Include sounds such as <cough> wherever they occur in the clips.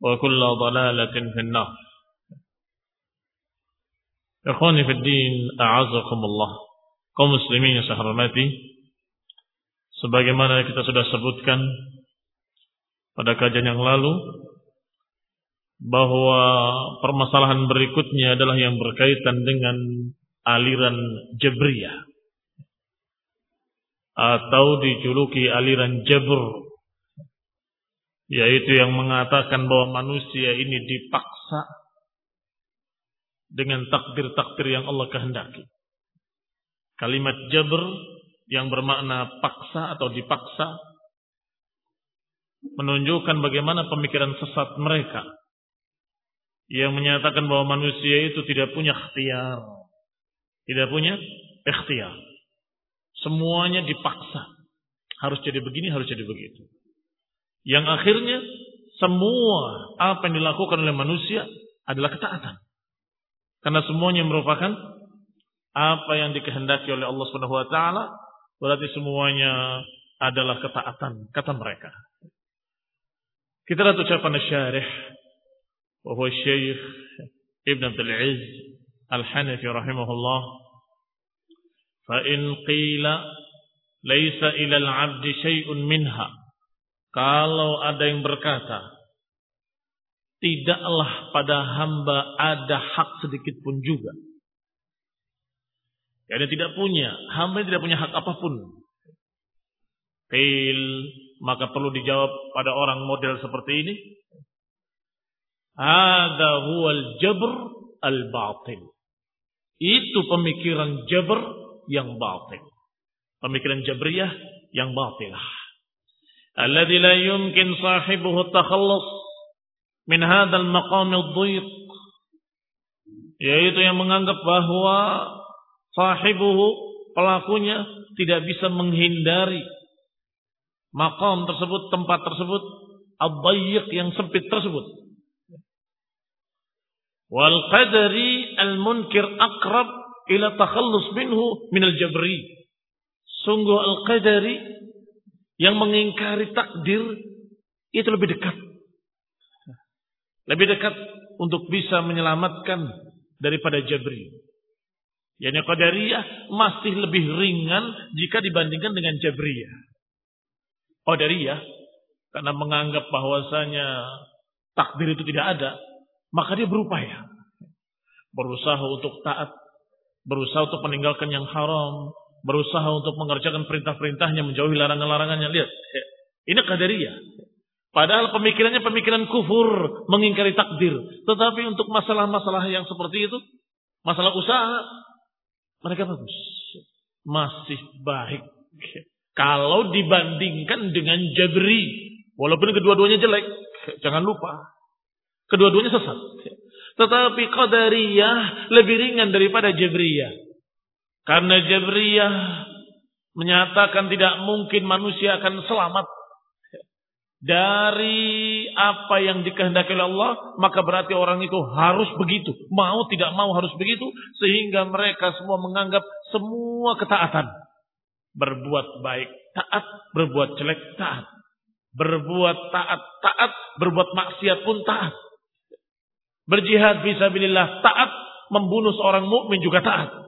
وكل ضلالة في النار Ikhwani fi din, a'azakumullah. Kaum muslimin yang saya hormati, sebagaimana kita sudah sebutkan pada kajian yang lalu bahwa permasalahan berikutnya adalah yang berkaitan dengan aliran Jabriyah atau dijuluki aliran Jabr yaitu yang mengatakan bahwa manusia ini dipaksa dengan takdir-takdir yang Allah kehendaki. Kalimat jabr yang bermakna paksa atau dipaksa menunjukkan bagaimana pemikiran sesat mereka yang menyatakan bahwa manusia itu tidak punya ikhtiar. Tidak punya ikhtiar. Semuanya dipaksa. Harus jadi begini, harus jadi begitu. Yang akhirnya semua apa yang dilakukan oleh manusia adalah ketaatan. Karena semuanya merupakan apa yang dikehendaki oleh Allah Subhanahu wa taala, berarti semuanya adalah ketaatan kata mereka. Kita lihat ucapan syarih Ibn Abdul Aziz Al-Hanafi rahimahullah fa in qila laisa ila al-'abd syai'un minha kalau ada yang berkata tidaklah pada hamba ada hak sedikit pun juga. Karena tidak punya, hamba tidak punya hak apa pun. Qil, maka perlu dijawab pada orang model seperti ini. Ada huwal jabr al-batil. Itu pemikiran jabr yang batil. Pemikiran jabriyah yang batilah. Alladhi la yumkin sahibuhu takhallus min hadzal maqam ad-dhiq yaitu yang menganggap bahwa sahibuhu pelakunya tidak bisa menghindari makam tersebut tempat tersebut ad yang sempit tersebut. Wal qadari al munkir aqrab ila takhallus minhu min al jabri. Sungguh al qadari yang mengingkari takdir itu lebih dekat Lebih dekat untuk bisa menyelamatkan daripada Jabri. Yani Qadariyah masih lebih ringan jika dibandingkan dengan Jabriyah. Qadariyah karena menganggap bahwasanya takdir itu tidak ada, maka dia berupaya. Berusaha untuk taat, berusaha untuk meninggalkan yang haram, berusaha untuk mengerjakan perintah-perintahnya, menjauhi larangan-larangannya. Lihat, ini Qadariyah. Padahal pemikirannya pemikiran kufur, mengingkari takdir. Tetapi untuk masalah-masalah yang seperti itu, masalah usaha, mereka bagus. Masih baik. Kalau dibandingkan dengan Jabri. Walaupun kedua-duanya jelek. Jangan lupa. Kedua-duanya sesat. Tetapi Qadariyah lebih ringan daripada Jabriyah. Karena Jabriyah menyatakan tidak mungkin manusia akan selamat dari apa yang dikehendaki oleh Allah, maka berarti orang itu harus begitu. Mau tidak mau harus begitu. Sehingga mereka semua menganggap semua ketaatan. Berbuat baik, taat. Berbuat jelek, taat. Berbuat taat, taat. Berbuat maksiat pun taat. Berjihad visabilillah, taat. Membunuh seorang mukmin juga taat.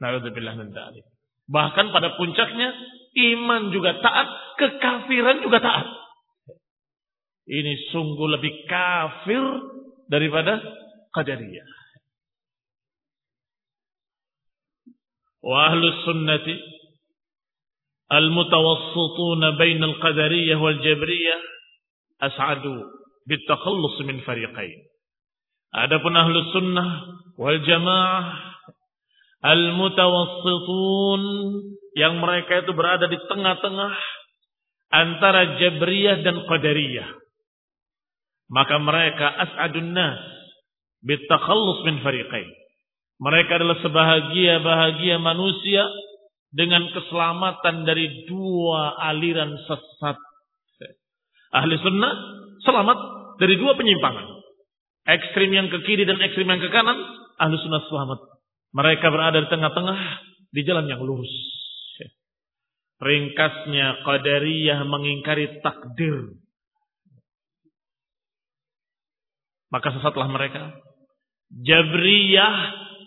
Na'udzubillah min Bahkan pada puncaknya iman juga taat, kekafiran juga taat. Ini sungguh lebih kafir daripada qadariyah. Wa ahlus sunnati al-mutawassituna bain al-qadariyah wal jabriyah as'adu bitakhallus min fariqain. Adapun ahlus sunnah wal jamaah al-mutawassitun yang mereka itu berada di tengah-tengah antara Jabriyah dan Qadariyah. Maka mereka as'adun nas bitakhallus min fariqain. Mereka adalah sebahagia-bahagia manusia dengan keselamatan dari dua aliran sesat. Ahli sunnah selamat dari dua penyimpangan. Ekstrim yang ke kiri dan ekstrim yang ke kanan, ahli sunnah selamat. Mereka berada di tengah-tengah di jalan yang lurus. Ringkasnya Qadariyah mengingkari takdir. Maka sesatlah mereka. Jabriyah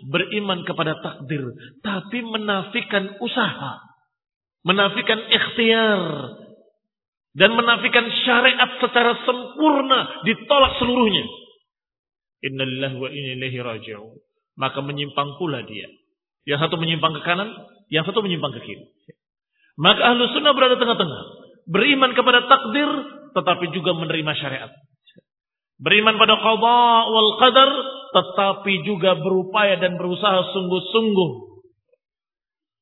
beriman kepada takdir. Tapi menafikan usaha. Menafikan ikhtiar. Dan menafikan syariat secara sempurna. Ditolak seluruhnya. Innalillah wa inna raji'un maka menyimpang pula dia. Yang satu menyimpang ke kanan, yang satu menyimpang ke kiri. Maka ahlu sunnah berada tengah-tengah. Beriman kepada takdir, tetapi juga menerima syariat. Beriman pada qadha wal qadar, tetapi juga berupaya dan berusaha sungguh-sungguh.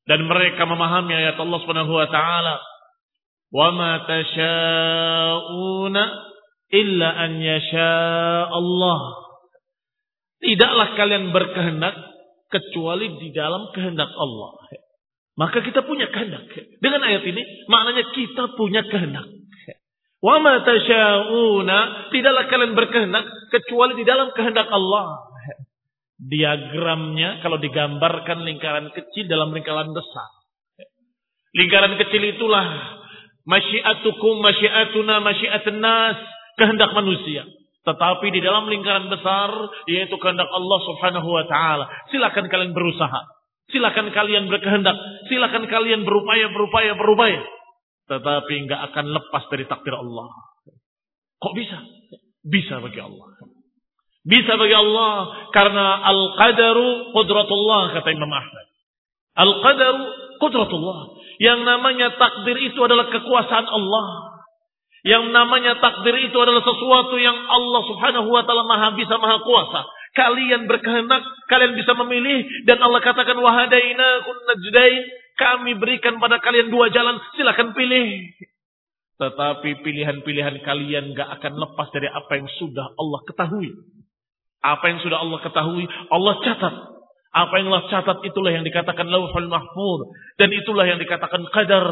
Dan mereka memahami ayat Allah Subhanahu wa taala, "Wa ma tasha'una illa an yasha Allah." Tidaklah kalian berkehendak kecuali di dalam kehendak Allah. Maka kita punya kehendak. Dengan ayat ini maknanya kita punya kehendak. Wa ma tasyauna tidaklah kalian berkehendak kecuali di dalam kehendak Allah. Diagramnya kalau digambarkan lingkaran kecil dalam lingkaran besar. Lingkaran kecil itulah masyiatukum masyiatuna masyiatun nas, kehendak manusia. Tetapi di dalam lingkaran besar, yaitu kehendak Allah subhanahu wa ta'ala. Silakan kalian berusaha. Silakan kalian berkehendak. Silakan kalian berupaya, berupaya, berupaya. Tetapi nggak akan lepas dari takdir Allah. Kok bisa? Bisa bagi Allah. Bisa bagi Allah. Karena al-qadaru qudratullah, kata Imam Ahmad. Al-qadaru qudratullah. Yang namanya takdir itu adalah kekuasaan Allah. Yang namanya takdir itu adalah sesuatu yang Allah subhanahu wa ta'ala maha bisa maha kuasa. Kalian berkehendak, kalian bisa memilih. Dan Allah katakan, wahadaina najdain. Kami berikan pada kalian dua jalan, silahkan pilih. Tetapi pilihan-pilihan kalian gak akan lepas dari apa yang sudah Allah ketahui. Apa yang sudah Allah ketahui, Allah catat. Apa yang Allah catat itulah yang dikatakan lauhul mahfud. Dan itulah yang dikatakan qadar.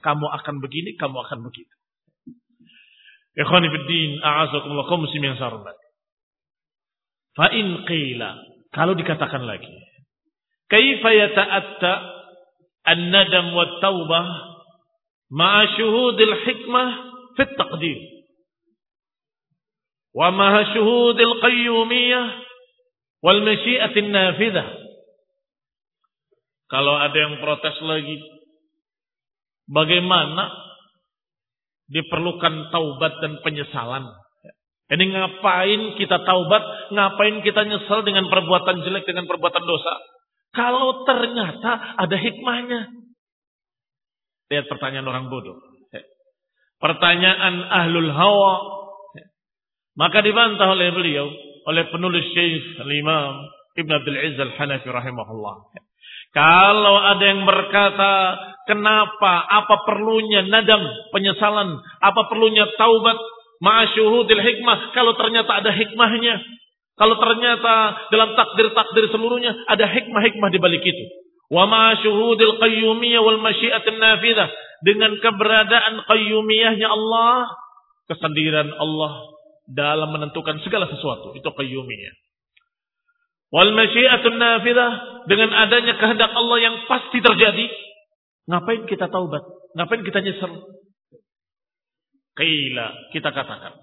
Kamu akan begini, kamu akan begitu. Ikhwani fiddin, a'azakumullah kaum muslimin yang saya Fa in qila, kalau dikatakan lagi, kaifa yata'atta an-nadam wa taubah ma'a syuhudil hikmah fit taqdir. Wa maha syuhudil qayyumiyah wal masyiatin nafidah. Kalau ada yang protes lagi, bagaimana diperlukan taubat dan penyesalan? Ini ngapain kita taubat, ngapain kita nyesal dengan perbuatan jelek, dengan perbuatan dosa? Kalau ternyata ada hikmahnya. Lihat pertanyaan orang bodoh. Pertanyaan ahlul hawa. Maka dibantah oleh beliau, oleh penulis Syekh Al-Imam Ibn Abdul Aziz Al-Hanafi rahimahullah. Kalau ada yang berkata, kenapa, apa perlunya nadam, penyesalan, apa perlunya taubat, Ma'asyuhudil hikmah. Kalau ternyata ada hikmahnya. Kalau ternyata dalam takdir-takdir seluruhnya ada hikmah-hikmah di balik itu. Wa ma'asyuhudil qayyumiyah wal masyiatin nafidah. Dengan keberadaan qayyumiyahnya Allah. Kesendirian Allah dalam menentukan segala sesuatu. Itu qayyumiyah. Wal masyiatun nafidah. Dengan adanya kehendak Allah yang pasti terjadi. Ngapain kita taubat? Ngapain kita nyesel? Qila kita katakan.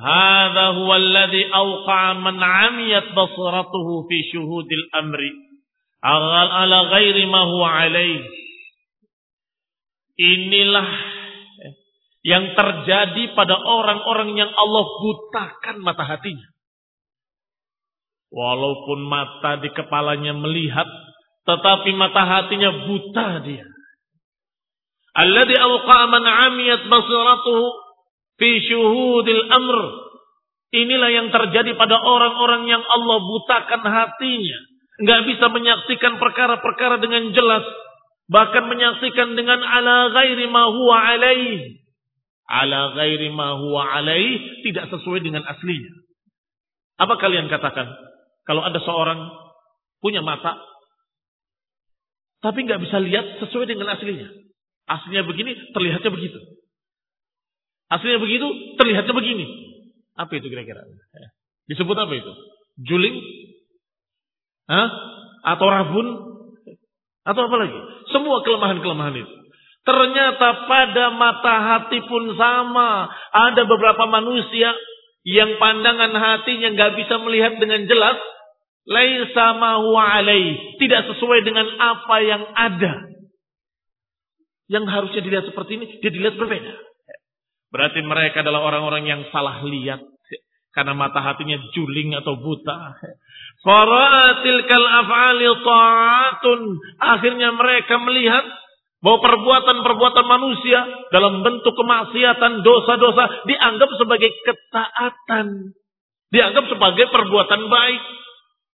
Hadha huwa alladhi awqa'a man 'amiyat basaratuhu fi syuhudil amri aghal ala ghairi ma huwa alaih. Inilah yang terjadi pada orang-orang yang Allah butakan mata hatinya. Walaupun mata di kepalanya melihat, tetapi mata hatinya buta dia. Alladhi awqa'a man 'amiyat basiratuhu fi syuhudil amr. Inilah yang terjadi pada orang-orang yang Allah butakan hatinya. Enggak bisa menyaksikan perkara-perkara dengan jelas. Bahkan menyaksikan dengan ala ghairi ma huwa alaih. Ala ghairi ma huwa alaih. Tidak sesuai dengan aslinya. Apa kalian katakan? Kalau ada seorang punya mata. Tapi nggak bisa lihat sesuai dengan aslinya. Aslinya begini, terlihatnya begitu. Aslinya begitu, terlihatnya begini. Apa itu kira-kira? Disebut apa itu? Juling? Hah? Atau rabun? Atau apa lagi? Semua kelemahan-kelemahan itu. Ternyata pada mata hati pun sama. Ada beberapa manusia yang pandangan hatinya nggak bisa melihat dengan jelas. Laisa ma huwa alaih. Tidak sesuai dengan apa yang ada. Yang harusnya dilihat seperti ini, dia dilihat berbeda. Berarti mereka adalah orang-orang yang salah lihat. Karena mata hatinya juling atau buta. Fara'atil kal af'ali ta'atun. Akhirnya mereka melihat bahwa perbuatan-perbuatan manusia dalam bentuk kemaksiatan, dosa-dosa dianggap sebagai ketaatan. Dianggap sebagai perbuatan baik.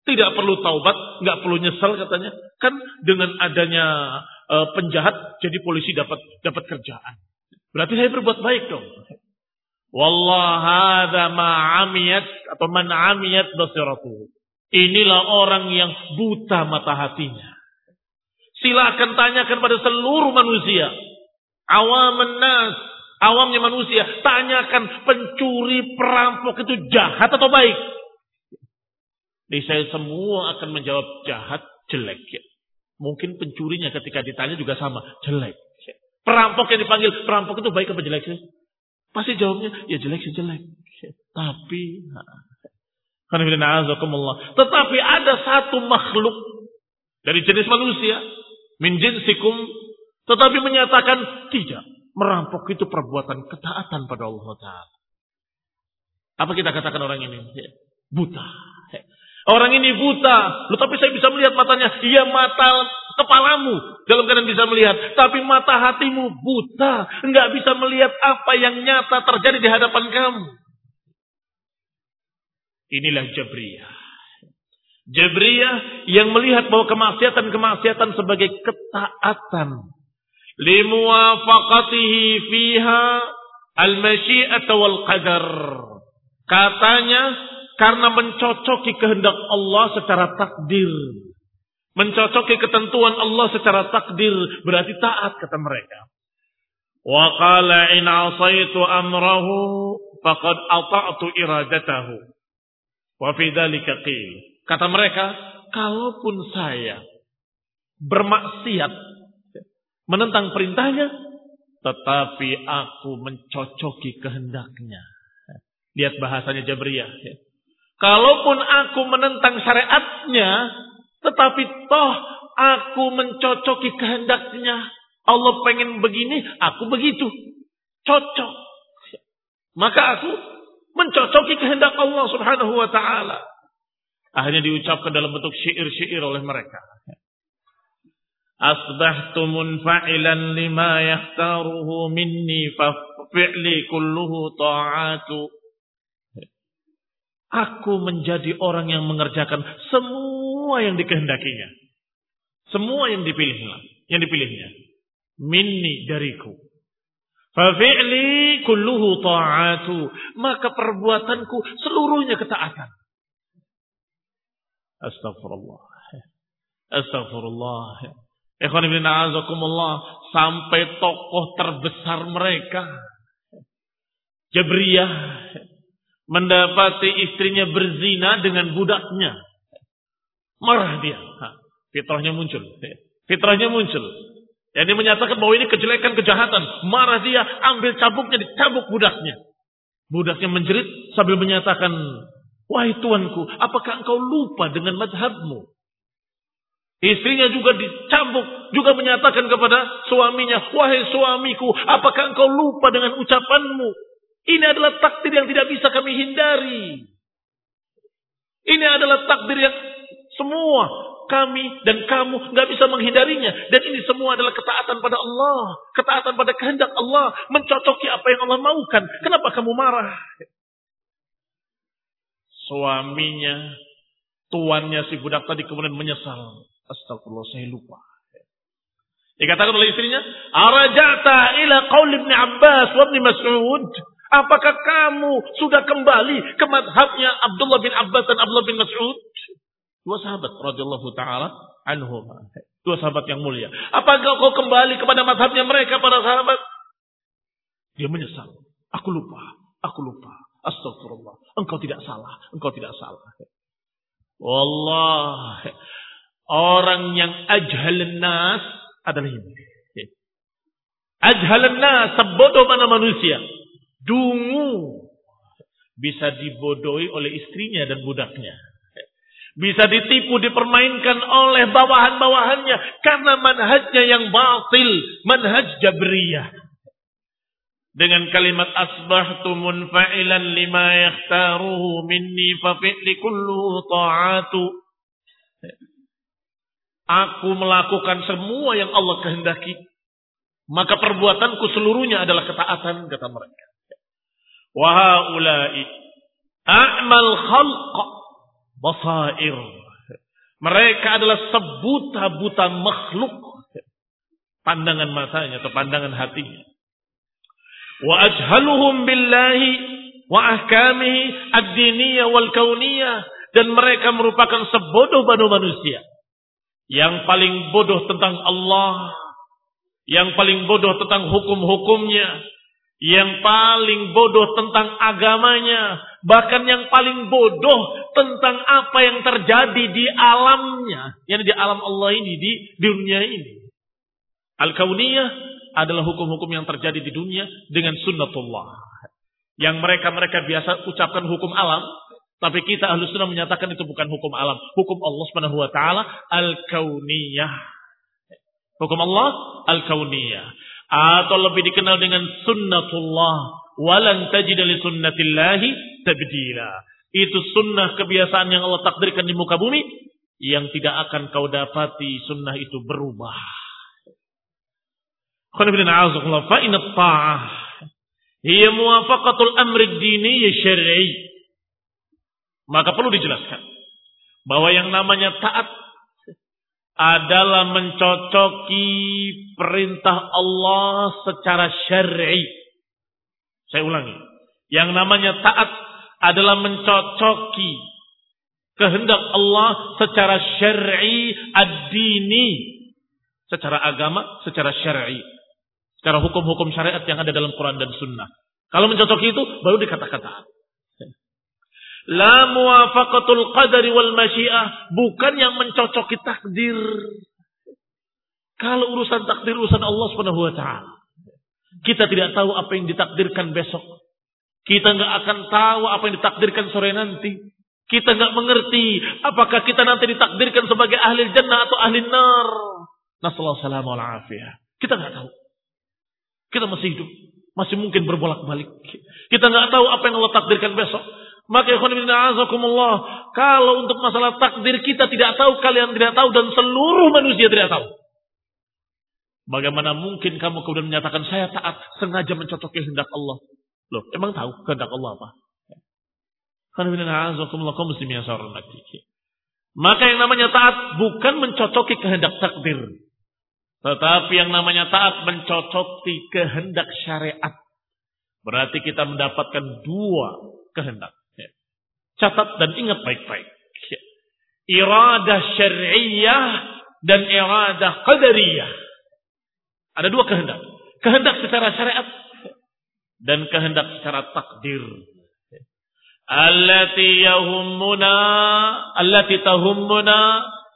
Tidak perlu taubat, nggak perlu nyesal katanya. Kan dengan adanya e, penjahat jadi polisi dapat dapat kerjaan. Berarti saya berbuat baik dong. Wallah hadza ma'amiyat atau man amiyat. Inilah orang yang buta mata hatinya. Silakan tanyakan pada seluruh manusia. Awam nas, awamnya manusia, tanyakan pencuri, perampok itu jahat atau baik? Saya semua akan menjawab jahat, jelek. Ya. Mungkin pencurinya ketika ditanya juga sama, jelek. Perampok yang dipanggil, perampok itu baik apa jelek sih? Pasti jawabnya, ya jelek sih jelek. Tapi, tetapi ada satu makhluk dari jenis manusia, min jinsikum, tetapi menyatakan tidak. Merampok itu perbuatan ketaatan pada Allah Ta'ala. Apa kita katakan orang ini? Buta. Orang ini buta. Loh, tapi saya bisa melihat matanya. Iya mata kepalamu dalam keadaan bisa melihat. Tapi mata hatimu buta. Enggak bisa melihat apa yang nyata terjadi di hadapan kamu. Inilah Jabriyah. Jabriyah yang melihat bahwa kemaksiatan-kemaksiatan sebagai ketaatan. Limuwafaqatihi fiha al-masyi'ata wal qadar. Katanya karena mencocoki kehendak Allah secara takdir. Mencocoki ketentuan Allah secara takdir. Berarti taat kata mereka. Wa qala in asaitu amrahu faqad ata'tu iradatahu. Wa fi dhalika qil. Kata mereka, kalaupun saya bermaksiat menentang perintahnya, tetapi aku mencocoki kehendaknya. Lihat bahasanya Jabriyah. Ya. Kalaupun aku menentang syariatnya, tetapi toh aku mencocoki kehendaknya. Allah pengen begini, aku begitu. Cocok. Maka aku mencocoki kehendak Allah subhanahu wa ta'ala. Akhirnya diucapkan dalam bentuk syair-syair oleh mereka. Asbahtu munfa'ilan lima yahtaruhu minni fa fi'li kulluhu ta'atu. Aku menjadi orang yang mengerjakan semua yang dikehendakinya. Semua yang dipilihnya, yang dipilihnya. Minni dariku. Fafi'li kulluhu ta'atu. Maka perbuatanku seluruhnya ketaatan. Astagfirullah. Astagfirullah. Ikhwan ibn a'azakumullah. Sampai tokoh terbesar mereka. Jabriyah. Mendapati istrinya berzina dengan budaknya. Marah dia. Fitrahnya muncul. Fitrahnya muncul. Yang dia menyatakan bahwa ini kejelekan, kejahatan. Marah dia, ambil cabuknya, dicabuk budaknya. Budaknya menjerit sambil menyatakan, Wahai tuanku, apakah engkau lupa dengan madhabmu? Istrinya juga dicambuk, juga menyatakan kepada suaminya, Wahai suamiku, apakah engkau lupa dengan ucapanmu? Ini adalah takdir yang tidak bisa kami hindari. Ini adalah takdir yang semua kami dan kamu nggak bisa menghindarinya. Dan ini semua adalah ketaatan pada Allah, ketaatan pada kehendak Allah, mencocoki apa yang Allah maukan. Kenapa kamu marah? Suaminya, tuannya si budak tadi kemudian menyesal. Astagfirullah, saya lupa. Dikatakan oleh istrinya, Arajata ila qaul Ibn Abbas wa Ibn Mas'ud. Apakah kamu sudah kembali ke madhabnya Abdullah bin Abbas dan Abdullah bin Mas'ud? Dua sahabat radhiyallahu taala anhum. Dua sahabat yang mulia. Apakah kau kembali kepada mazhabnya mereka para sahabat? Dia menyesal. Aku lupa, aku lupa. Astagfirullah. Engkau tidak salah, engkau tidak salah. Wallah. Orang yang ajhal nas adalah ini. Ajhal nas, sebodoh mana manusia. Dungu. Bisa dibodohi oleh istrinya dan budaknya. Bisa ditipu, dipermainkan oleh bawahan-bawahannya. Karena manhajnya yang batil. Manhaj Jabriyah. Dengan kalimat asbahtu munfa'ilan lima yakhtaruhu minni fafi'li kullu ta'atu. Aku melakukan semua yang Allah kehendaki. Maka perbuatanku seluruhnya adalah ketaatan, kata mereka. Wahai a'mal khalqa basair. Mereka adalah sebuta-buta makhluk. Pandangan matanya atau pandangan hatinya. Wa ajhaluhum billahi wa ahkamihi ad-diniyah wal kauniyah. Dan mereka merupakan sebodoh-bodoh manusia. Yang paling bodoh tentang Allah. Yang paling bodoh tentang hukum-hukumnya. Yang paling bodoh tentang agamanya Bahkan yang paling bodoh tentang apa yang terjadi di alamnya. Yang di alam Allah ini, di dunia ini. Al-Kauniyah adalah hukum-hukum yang terjadi di dunia dengan sunnatullah. Yang mereka-mereka biasa ucapkan hukum alam. Tapi kita ahlu sunnah menyatakan itu bukan hukum alam. Hukum Allah subhanahu ta'ala al-kauniyah. Hukum Allah al-kauniyah. Atau lebih dikenal dengan sunnatullah walan tajid sunnatillahi tabdila. Itu sunnah kebiasaan yang Allah takdirkan di muka bumi yang tidak akan kau dapati sunnah itu berubah. Syar'i. Maka perlu dijelaskan bahwa yang namanya taat adalah mencocoki perintah Allah secara syar'i. Saya ulangi. Yang namanya taat adalah mencocoki kehendak Allah secara syar'i ad-dini. Secara agama, secara syar'i. Secara hukum-hukum syariat yang ada dalam Quran dan Sunnah. Kalau mencocoki itu, baru dikata taat. La muwafaqatul qadari wal masyiah. Bukan yang mencocoki takdir. Kalau urusan takdir, urusan Allah subhanahu wa ta'ala. Kita tidak tahu apa yang ditakdirkan besok. Kita nggak akan tahu apa yang ditakdirkan sore nanti. Kita nggak mengerti apakah kita nanti ditakdirkan sebagai ahli jannah atau ahli nar. Nasallahu Kita nggak tahu. Kita masih hidup. Masih mungkin berbolak-balik. Kita nggak tahu apa yang Allah takdirkan besok. Maka azakumullah, kalau untuk masalah takdir kita tidak tahu, kalian tidak tahu dan seluruh manusia tidak tahu. Bagaimana mungkin kamu kemudian menyatakan saya taat sengaja mencocoki kehendak Allah? Loh, emang tahu kehendak Allah apa? Maka yang namanya taat bukan mencocoki kehendak takdir. Tetapi yang namanya taat mencocoki kehendak syariat. Berarti kita mendapatkan dua kehendak. Catat dan ingat baik-baik. Iradah syariah dan iradah qadariyah. Ada dua kehendak. Kehendak secara syariat dan kehendak secara takdir. Allati yahummuna, allati tahummuna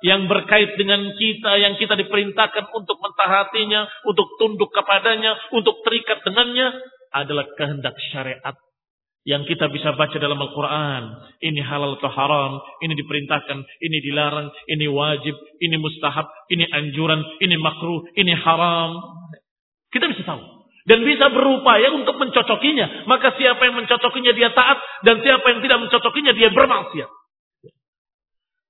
yang berkait dengan kita yang kita diperintahkan untuk mentaatinya, untuk tunduk kepadanya, untuk terikat dengannya adalah kehendak syariat yang kita bisa baca dalam Al-Quran. Ini halal atau haram, ini diperintahkan, ini dilarang, ini wajib, ini mustahab, ini anjuran, ini makruh, ini haram. Kita bisa tahu. Dan bisa berupaya untuk mencocokinya. Maka siapa yang mencocokinya dia taat, dan siapa yang tidak mencocokinya dia bermaksiat.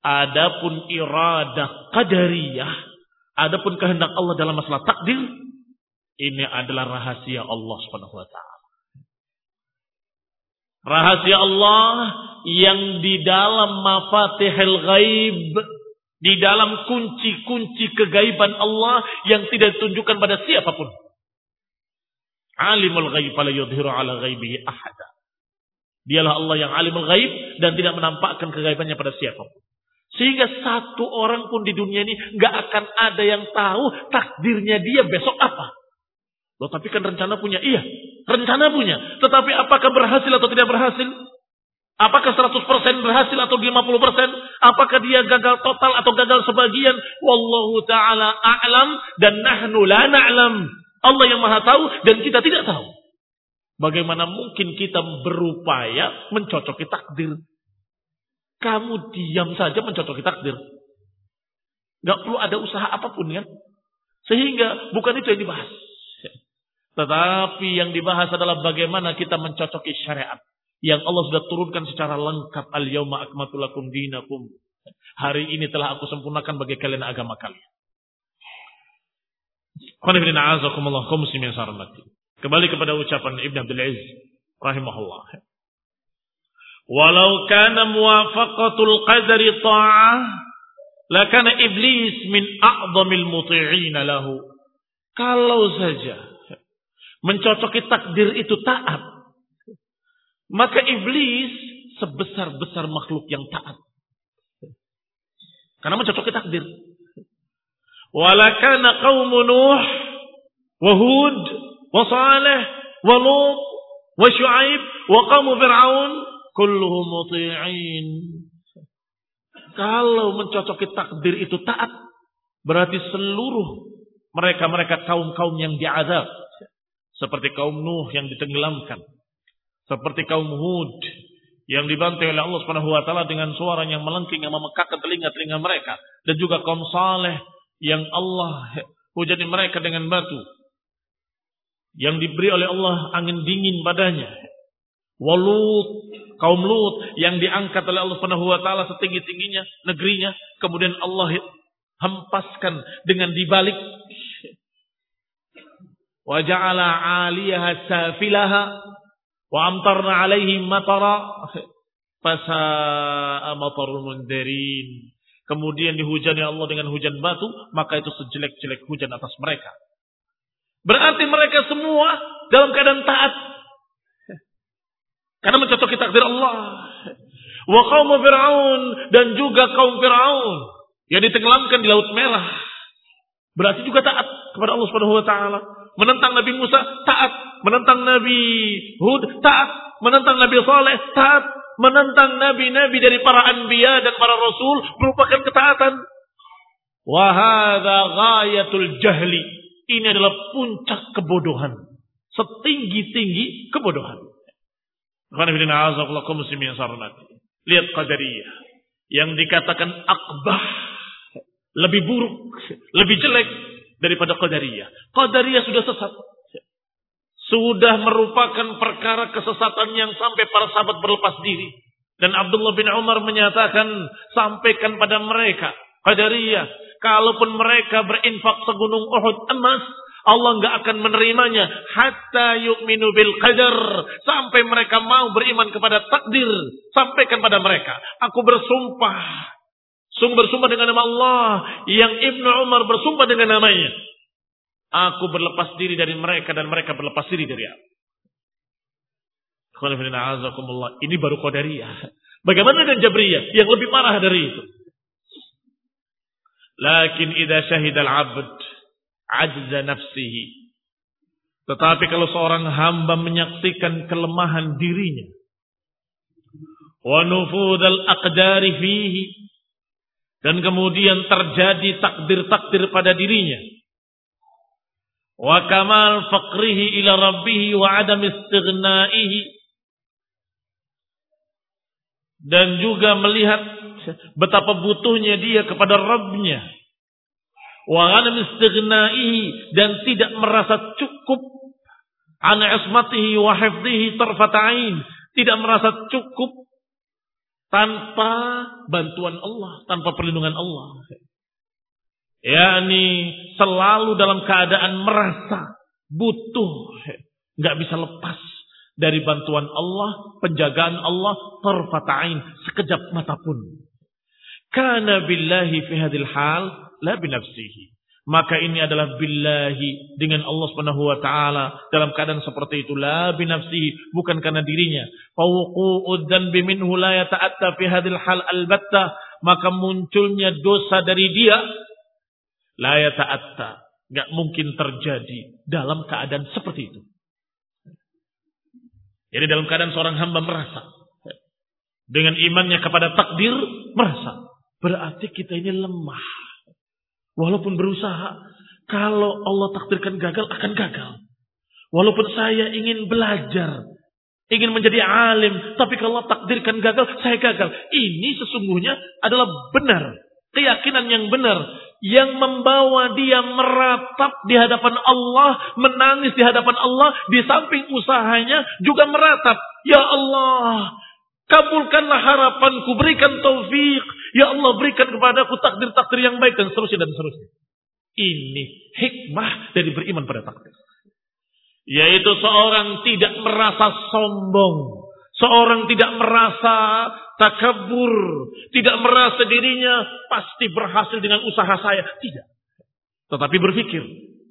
Adapun iradah qadariyah, adapun kehendak Allah dalam masalah takdir, ini adalah rahasia Allah Subhanahu wa. Rahasia Allah yang di dalam mafatihil ghaib. Di dalam kunci-kunci kegaiban Allah yang tidak ditunjukkan pada siapa pun. Alimul ghaib fala yudhiru ala ghaibihi ahada. Dialah Allah yang alimul ghaib dan tidak menampakkan kegaibannya pada siapa pun. Sehingga satu orang pun di dunia ini nggak akan ada yang tahu takdirnya dia besok apa. Loh tapi kan rencana punya. Iya, rencana punya. Tetapi apakah berhasil atau tidak berhasil? Apakah 100% berhasil atau 50%? Apakah dia gagal total atau gagal sebagian? Wallahu ta'ala a'lam dan nahnu la na'lam. Allah yang maha tahu dan kita tidak tahu. Bagaimana mungkin kita berupaya mencocoki takdir? Kamu diam saja mencocoki takdir. Gak perlu ada usaha apa pun ya. Sehingga bukan itu yang dibahas. Tetapi yang dibahas adalah bagaimana kita mencocoki syariat yang Allah sudah turunkan secara lengkap al yauma akmatu lakum dinakum. Hari ini telah aku sempurnakan bagi kalian agama kalian. Kembali kepada ucapan Ibn Abdul Aziz rahimahullah. Walau kana muwafaqatul qadari ta'ah lakana iblis min a'zamil muti'ina lahu. Kalau saja mencocoki takdir itu taat, maka iblis sebesar-besar makhluk yang taat. Karena mencocoki takdir. Walakana kaum Nuh wa Hud wa Saleh wa Lut wa Shu'aib wa kaum Fir'aun kulluhum muti'in. Kalau mencocoki takdir itu taat, berarti seluruh mereka-mereka kaum-kaum yang diazab seperti kaum Nuh yang ditenggelamkan. Seperti kaum Hud yang dibantai oleh Allah Subhanahu wa taala dengan suara yang melengking yang memekakkan telinga-telinga mereka dan juga kaum Saleh yang Allah hujani mereka dengan batu yang diberi oleh Allah angin dingin padanya. Walut kaum Lut yang diangkat oleh Allah Subhanahu wa taala setinggi-tingginya negerinya kemudian Allah hempaskan dengan dibalik wa ja'ala 'aliyaha safilaha wa amtarna 'alaihim matara. Kemudian dihujani Allah dengan hujan batu maka itu sejelek-jelek hujan atas mereka. Berarti mereka semua dalam keadaan taat. <laughs> Karena mencocoki takdir Allah. Wa kaum Fir'aun dan juga kaum Fir'aun yang ditenggelamkan di Laut Merah berarti juga taat kepada Allah Subhanahu wa taala menentang Nabi Musa, taat. Menentang Nabi Hud, taat. Menentang Nabi Saleh, taat. Menentang nabi-nabi dari para anbiya dan para rasul merupakan ketaatan. Wahada ghayatul jahli. Ini adalah puncak kebodohan. Setinggi-tinggi kebodohan. Lihat Qadariyah. Yang dikatakan akbah. Lebih buruk. Lebih jelek daripada Qadariyah. Qadariyah sudah sesat. Sudah merupakan perkara kesesatan yang sampai para sahabat berlepas diri. Dan Abdullah bin Umar menyatakan, sampaikan pada mereka, Qadariyah, kalaupun mereka berinfak segunung Uhud emas, Allah nggak akan menerimanya hatta yu'minu bil qadar sampai mereka mau beriman kepada takdir sampaikan pada mereka aku bersumpah sungguh bersumpah dengan nama Allah. Yang Ibnu Umar bersumpah dengan namanya. Aku berlepas diri dari mereka dan mereka berlepas diri dari aku. Ini baru qadariyah. Bagaimana dengan jabriyah? Yang lebih parah dari itu. Lakin idza syahidal abd ajza nafsihi. Tetapi kalau seorang hamba menyaksikan kelemahan dirinya, wa nufudal aqdari fihi, dan kemudian terjadi takdir-takdir pada dirinya, wa kamal faqrihi ila rabbih wa adam istighnaihi, dan juga melihat betapa butuhnya dia kepada Rabbnya. Wa ghanam dan tidak merasa cukup an ismatihi wa hifdhihi tarfata'in. Tidak merasa cukup tanpa bantuan Allah, tanpa perlindungan Allah. yakni selalu dalam keadaan merasa butuh, nggak bisa lepas dari bantuan Allah, penjagaan Allah, tarfata'in, sekejap mata pun. Karena billahi fi hadil hal la binafsihi. Maka ini adalah billahi dengan Allah Subhanahu wa taala. Dalam keadaan seperti itu la binafsihi bukan karena dirinya. Dzanbi minhu la yata'atta fi hadhil hal albatta. Maka munculnya dosa dari dia la yata'atta. Enggak mungkin terjadi dalam keadaan seperti itu. Jadi dalam keadaan seorang hamba merasa dengan imannya kepada takdir merasa berarti kita ini lemah Walaupun berusaha, kalau Allah takdirkan gagal, akan gagal. Walaupun saya ingin belajar, ingin menjadi alim, tapi kalau takdirkan gagal, saya gagal. Ini sesungguhnya adalah benar. Keyakinan yang benar. Yang membawa dia meratap di hadapan Allah, menangis di hadapan Allah, di samping usahanya juga meratap. Ya Allah, Kabulkanlah harapanku, berikan taufik. Ya Allah berikan kepadaku takdir-takdir yang baik dan seterusnya dan seterusnya. Ini hikmah dari beriman pada takdir. Yaitu seorang tidak merasa sombong. Seorang tidak merasa takabur. Tidak merasa dirinya pasti berhasil dengan usaha saya. Tidak. Tetapi berpikir,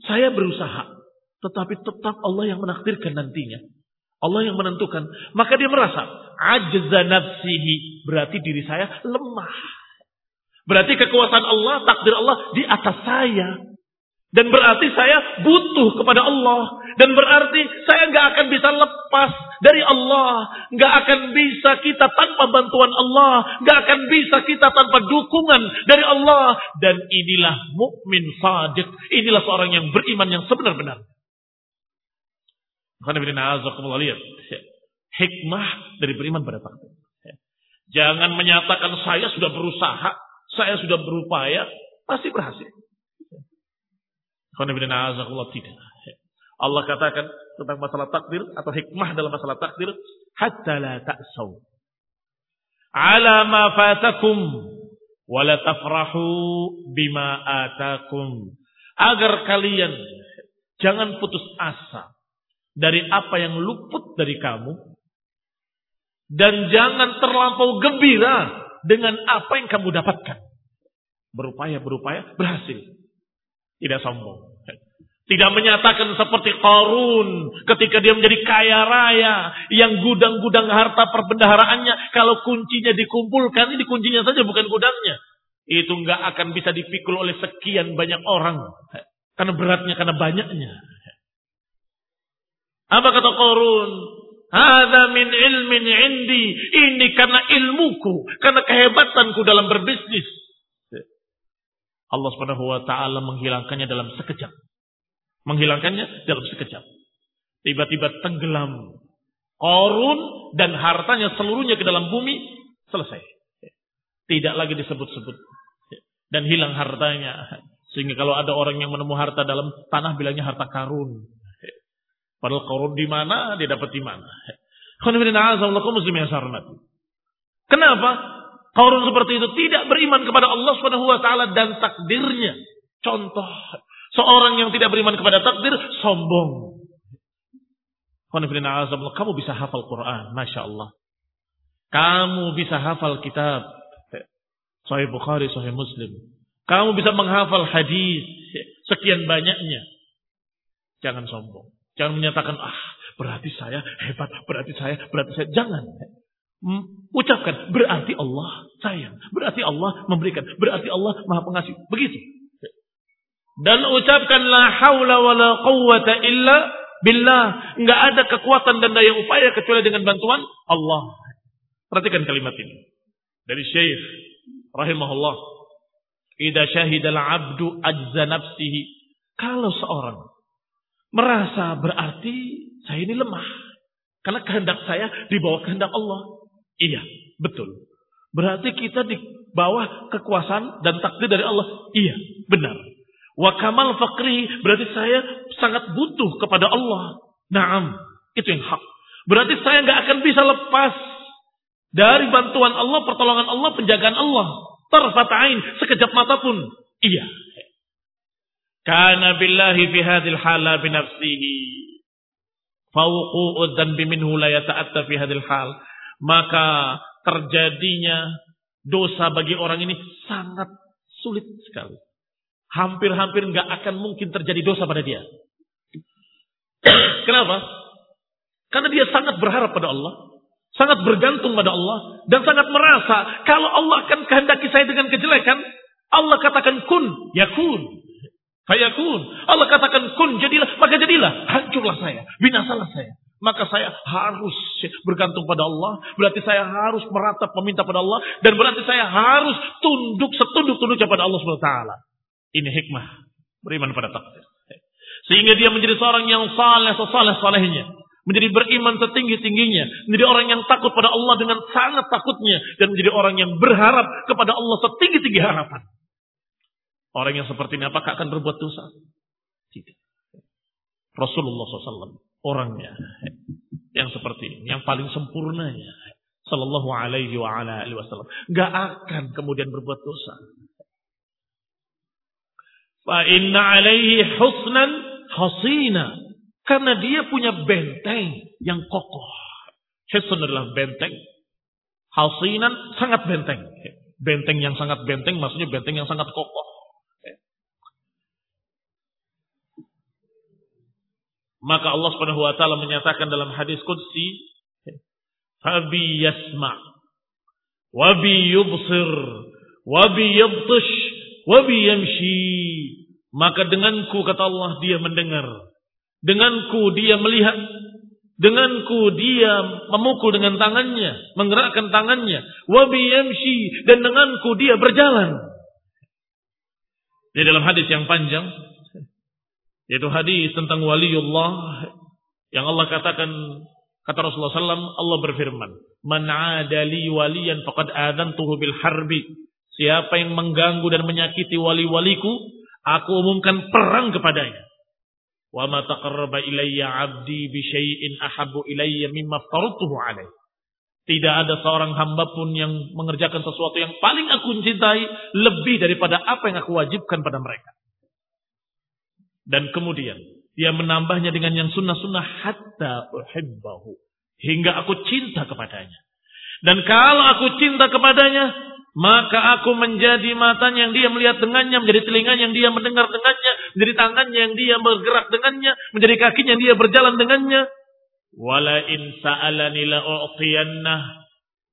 saya berusaha. Tetapi tetap Allah yang menakdirkan nantinya. Allah yang menentukan. Maka dia merasa ajza nafsihi. Berarti diri saya lemah. Berarti kekuasaan Allah, takdir Allah di atas saya. Dan berarti saya butuh kepada Allah. Dan berarti saya nggak akan bisa lepas dari Allah. nggak akan bisa kita tanpa bantuan Allah. nggak akan bisa kita tanpa dukungan dari Allah. Dan inilah mukmin sadiq. Inilah seorang yang beriman yang sebenar-benar. Lihat. Hikmah dari beriman pada takdir. Jangan menyatakan saya sudah berusaha, saya sudah berupaya, pasti berhasil. Tidak. Allah katakan tentang masalah takdir atau hikmah dalam masalah takdir, hatta la ta'saw. Ala ma fatakum wa la tafrahu bima atakum. Agar kalian jangan putus asa dari apa yang luput dari kamu dan jangan terlampau gembira dengan apa yang kamu dapatkan. Berupaya-berupaya berhasil. Tidak sombong. Tidak menyatakan seperti Qarun ketika dia menjadi kaya raya yang gudang-gudang harta perbendaharaannya kalau kuncinya dikumpulkan ini kuncinya saja bukan gudangnya. Itu nggak akan bisa dipikul oleh sekian banyak orang karena beratnya karena banyaknya. Apa kata Qarun? Hada min ilmin indi. Ini karena ilmuku, karena kehebatanku dalam berbisnis. Allah Subhanahu wa taala menghilangkannya dalam sekejap. Menghilangkannya dalam sekejap. Tiba-tiba tenggelam Korun dan hartanya seluruhnya ke dalam bumi, selesai. Tidak lagi disebut-sebut. Dan hilang hartanya. Sehingga kalau ada orang yang menemu harta dalam tanah bilangnya harta karun. Padahal korun di mana, dia dapat di mana. Kenapa? Korun seperti itu tidak beriman kepada Allah Subhanahu wa taala dan takdirnya. Contoh, seorang yang tidak beriman kepada takdir sombong. Kamu bisa hafal Quran, Masya Allah. Kamu bisa hafal kitab. Sahih Bukhari, Sahih Muslim. Kamu bisa menghafal hadis sekian banyaknya. Jangan sombong. Jangan menyatakan, ah berarti saya hebat, berarti saya, berarti saya. Jangan. Hmm, ucapkan, berarti Allah sayang. Berarti Allah memberikan. Berarti Allah maha pengasih. Begitu. Dan ucapkan la haula wa la quwwata illa Billah, nggak ada kekuatan dan daya upaya kecuali dengan bantuan Allah. Perhatikan kalimat ini. Dari Syekh rahimahullah. Idza syahidal abdu ajza nafsihi. Kalau seorang merasa berarti saya ini lemah. Karena kehendak saya di bawah kehendak Allah. Iya, betul. Berarti kita di bawah kekuasaan dan takdir dari Allah. Iya, benar. Wa kamal fakri berarti saya sangat butuh kepada Allah. Naam, itu yang hak. Berarti saya nggak akan bisa lepas dari bantuan Allah, pertolongan Allah, penjagaan Allah. Tarfatain, sekejap mata pun. Iya. Kana billahi fi hadil hala binafsihi. Fawqu'ud dan minhu la yata'atta fi hadil hal. Maka terjadinya dosa bagi orang ini sangat sulit sekali hampir-hampir nggak akan mungkin terjadi dosa pada dia. <clears throat> Kenapa? Karena dia sangat berharap pada Allah, sangat bergantung pada Allah, dan sangat merasa kalau Allah akan kehendaki saya dengan kejelekan, Allah katakan kun, yakun. Fayakun. Allah katakan kun, jadilah, maka jadilah. Hancurlah saya, binasalah saya. Maka saya harus bergantung pada Allah. Berarti saya harus meratap meminta pada Allah. Dan berarti saya harus tunduk setunduk-tunduknya pada Allah SWT. Ini hikmah beriman pada takdir. Sehingga dia menjadi seorang yang saleh sesaleh salehnya. Menjadi beriman setinggi-tingginya. Menjadi orang yang takut pada Allah dengan sangat takutnya. Dan menjadi orang yang berharap kepada Allah setinggi-tinggi harapan. Orang yang seperti ini apakah akan berbuat dosa? Tidak. Rasulullah SAW. Orangnya. Yang seperti ini. Yang paling sempurnanya. Sallallahu alaihi wa ala alihi wasallam. Gak akan kemudian berbuat dosa. Fa inna alaihi husnan hasina. Karena dia punya benteng yang kokoh. Hisn adalah benteng. Hasinan sangat benteng. Benteng yang sangat benteng maksudnya benteng yang sangat kokoh. Maka Allah Subhanahu wa taala menyatakan dalam hadis qudsi, "Fabi yasma' wa bi yubsir wa bi yabtish yamshi. Maka denganku kata Allah dia mendengar. Denganku dia melihat. Denganku dia memukul dengan tangannya. Menggerakkan tangannya. Wabi yamshi. Dan denganku dia berjalan. Di dalam hadis yang panjang. Yaitu hadis tentang waliullah. Yang Allah katakan. Kata Rasulullah SAW, Allah berfirman, Man adali waliyan faqad adantuhu bil harbi. Siapa yang mengganggu dan menyakiti wali-waliku, aku umumkan perang kepadanya. Wa ma taqarraba ilayya 'abdi bi syai'in ahabbu ilayya mimma aftaratuhu alaih. Tidak ada seorang hamba pun yang mengerjakan sesuatu yang paling aku cintai lebih daripada apa yang aku wajibkan pada mereka. Dan kemudian dia menambahnya dengan yang sunnah-sunnah hatta uhibbahu. Hingga aku cinta kepadanya. Dan kalau aku cinta kepadanya, maka aku menjadi matanya yang dia melihat dengannya, menjadi telinganya yang dia mendengar dengannya, menjadi tangannya yang dia bergerak dengannya, menjadi kakinya yang dia berjalan dengannya. Wala in sa'alani la'u'tiyannah,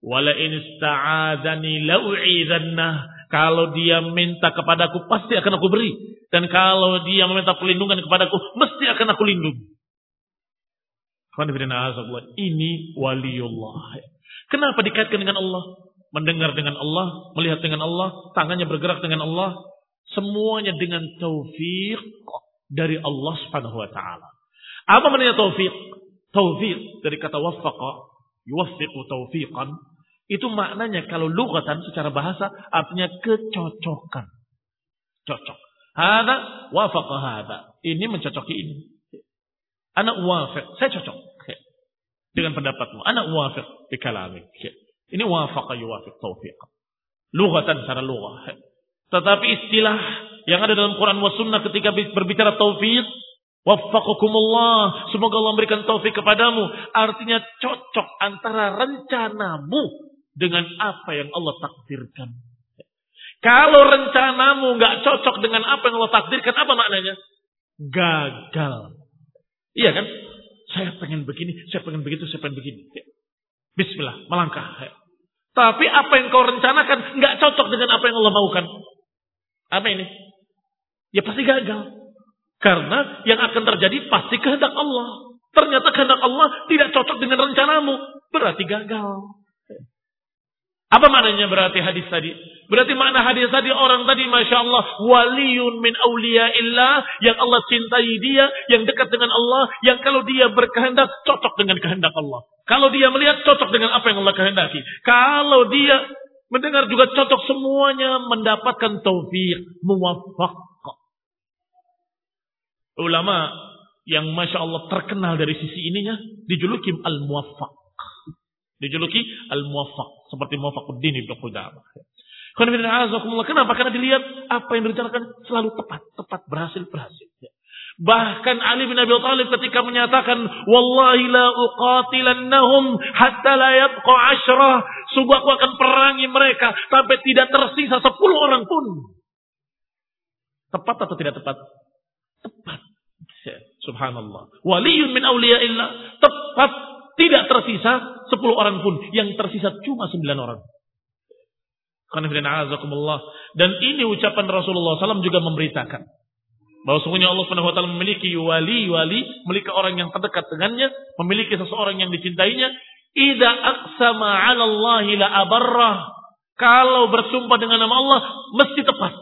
wala in ista'adani la'u'idannah. Kalau dia minta kepadaku, pasti akan aku beri. Dan kalau dia meminta perlindungan kepadaku, mesti akan aku lindungi. Ini waliullah. Kenapa dikaitkan dengan Allah? mendengar dengan Allah, melihat dengan Allah, tangannya bergerak dengan Allah, semuanya dengan taufik dari Allah Subhanahu wa taala. Apa maknanya taufik? Taufiq dari kata waffaqa, yuwaffiqu taufiqan. Itu maknanya kalau lugatan secara bahasa artinya kecocokan. Cocok. Hada wafaqa hada. Ini mencocoki ini. Anak wafiq. Saya cocok. Dengan pendapatmu. Anak wafiq di kalami. Ini wafaqa yuwafiq taufiq. Lugatan secara lughah. Tetapi istilah yang ada dalam Quran wa sunnah ketika berbicara taufiq. Waffaqakumullah. Semoga Allah memberikan taufik kepadamu. Artinya cocok antara rencanamu dengan apa yang Allah takdirkan. Kalau rencanamu nggak cocok dengan apa yang Allah takdirkan, apa maknanya? Gagal. Iya kan? Saya pengen begini, saya pengen begitu, saya pengen begini. Bismillah, melangkah. Tapi apa yang kau rencanakan nggak cocok dengan apa yang Allah maukan. Apa ini? Ya pasti gagal. Karena yang akan terjadi pasti kehendak Allah. Ternyata kehendak Allah tidak cocok dengan rencanamu. Berarti gagal. Apa maknanya berarti hadis tadi? Berarti makna hadis tadi orang tadi Masya Allah waliyun min illah yang Allah cintai dia, yang dekat dengan Allah, yang kalau dia berkehendak cocok dengan kehendak Allah. Kalau dia melihat cocok dengan apa yang Allah kehendaki. Kalau dia mendengar juga cocok semuanya mendapatkan taufik, muwafaq. Ulama yang Masya Allah terkenal dari sisi ininya dijuluki al-muwaffaq. Dijuluki al-muwaffaq. Seperti muwaffaquddin ibn Qudamah. Kenapa? Karena dilihat apa yang direncanakan selalu tepat. Tepat berhasil, berhasil. Bahkan Ali bin Abi Thalib ketika menyatakan wallahi la uqatilannahum hatta la yabqa asyrah sungguh aku akan perangi mereka sampai tidak tersisa sepuluh orang pun. Tepat atau tidak tepat? Tepat. Subhanallah. Waliyun min awliyaillah. Tepat tidak tersisa 10 orang pun. Yang tersisa cuma 9 orang. Dan ini ucapan Rasulullah SAW juga memberitakan. Bahwa sungguhnya Allah SWT memiliki wali-wali. Memiliki orang yang terdekat dengannya. Memiliki seseorang yang dicintainya. Ida aksama ala Allahi la abarrah. Kalau bersumpah dengan nama Allah. Mesti tepat.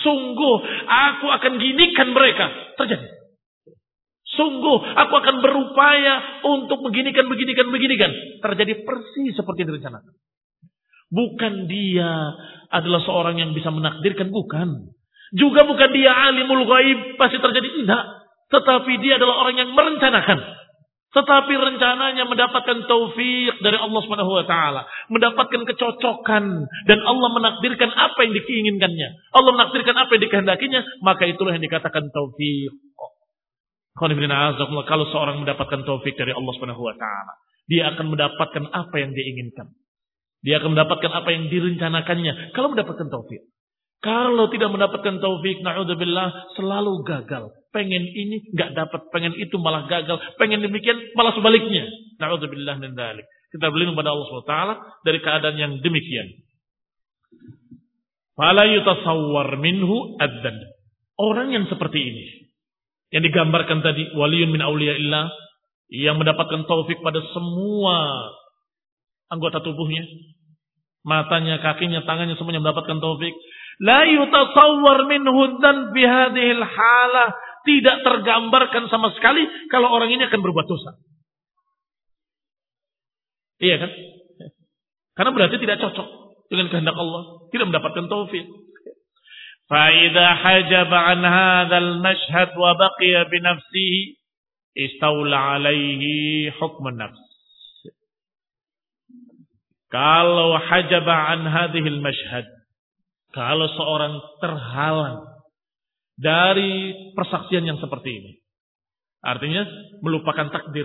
Sungguh aku akan ginikan mereka. Terjadi. Sungguh aku akan berupaya untuk beginikan, beginikan, beginikan. Terjadi persis seperti direncanakan. Bukan dia adalah seorang yang bisa menakdirkan, bukan. Juga bukan dia alimul ghaib, pasti terjadi tidak. Tetapi dia adalah orang yang merencanakan. Tetapi rencananya mendapatkan taufik dari Allah Subhanahu wa taala, mendapatkan kecocokan dan Allah menakdirkan apa yang diinginkannya. Allah menakdirkan apa yang dikehendakinya, maka itulah yang dikatakan taufik. Kalau seorang mendapatkan taufik dari Allah Subhanahu wa taala, dia akan mendapatkan apa yang dia inginkan. Dia akan mendapatkan apa yang direncanakannya kalau mendapatkan taufik. Kalau tidak mendapatkan taufik, naudzubillah, selalu gagal. Pengen ini nggak dapat, pengen itu malah gagal, pengen demikian malah sebaliknya. Naudzubillah min dzalik. Kita berlindung pada Allah Subhanahu wa taala dari keadaan yang demikian. Fala yutasawwar minhu addan. Orang yang seperti ini, yang digambarkan tadi waliyun min illah yang mendapatkan taufik pada semua anggota tubuhnya, matanya, kakinya, tangannya semuanya mendapatkan taufik. La yutasawwar minhu dan fi hadhil halah tidak tergambarkan sama sekali kalau orang ini akan berbuat dosa. Iya kan? Karena berarti tidak cocok dengan kehendak Allah, tidak mendapatkan taufik. فإذا حجب عن هذا المشهد وبقي بنفسه استولى عليه حكم النفس kalau hajaba an hadhil mashhad kalau seorang terhalang dari persaksian yang seperti ini artinya melupakan takdir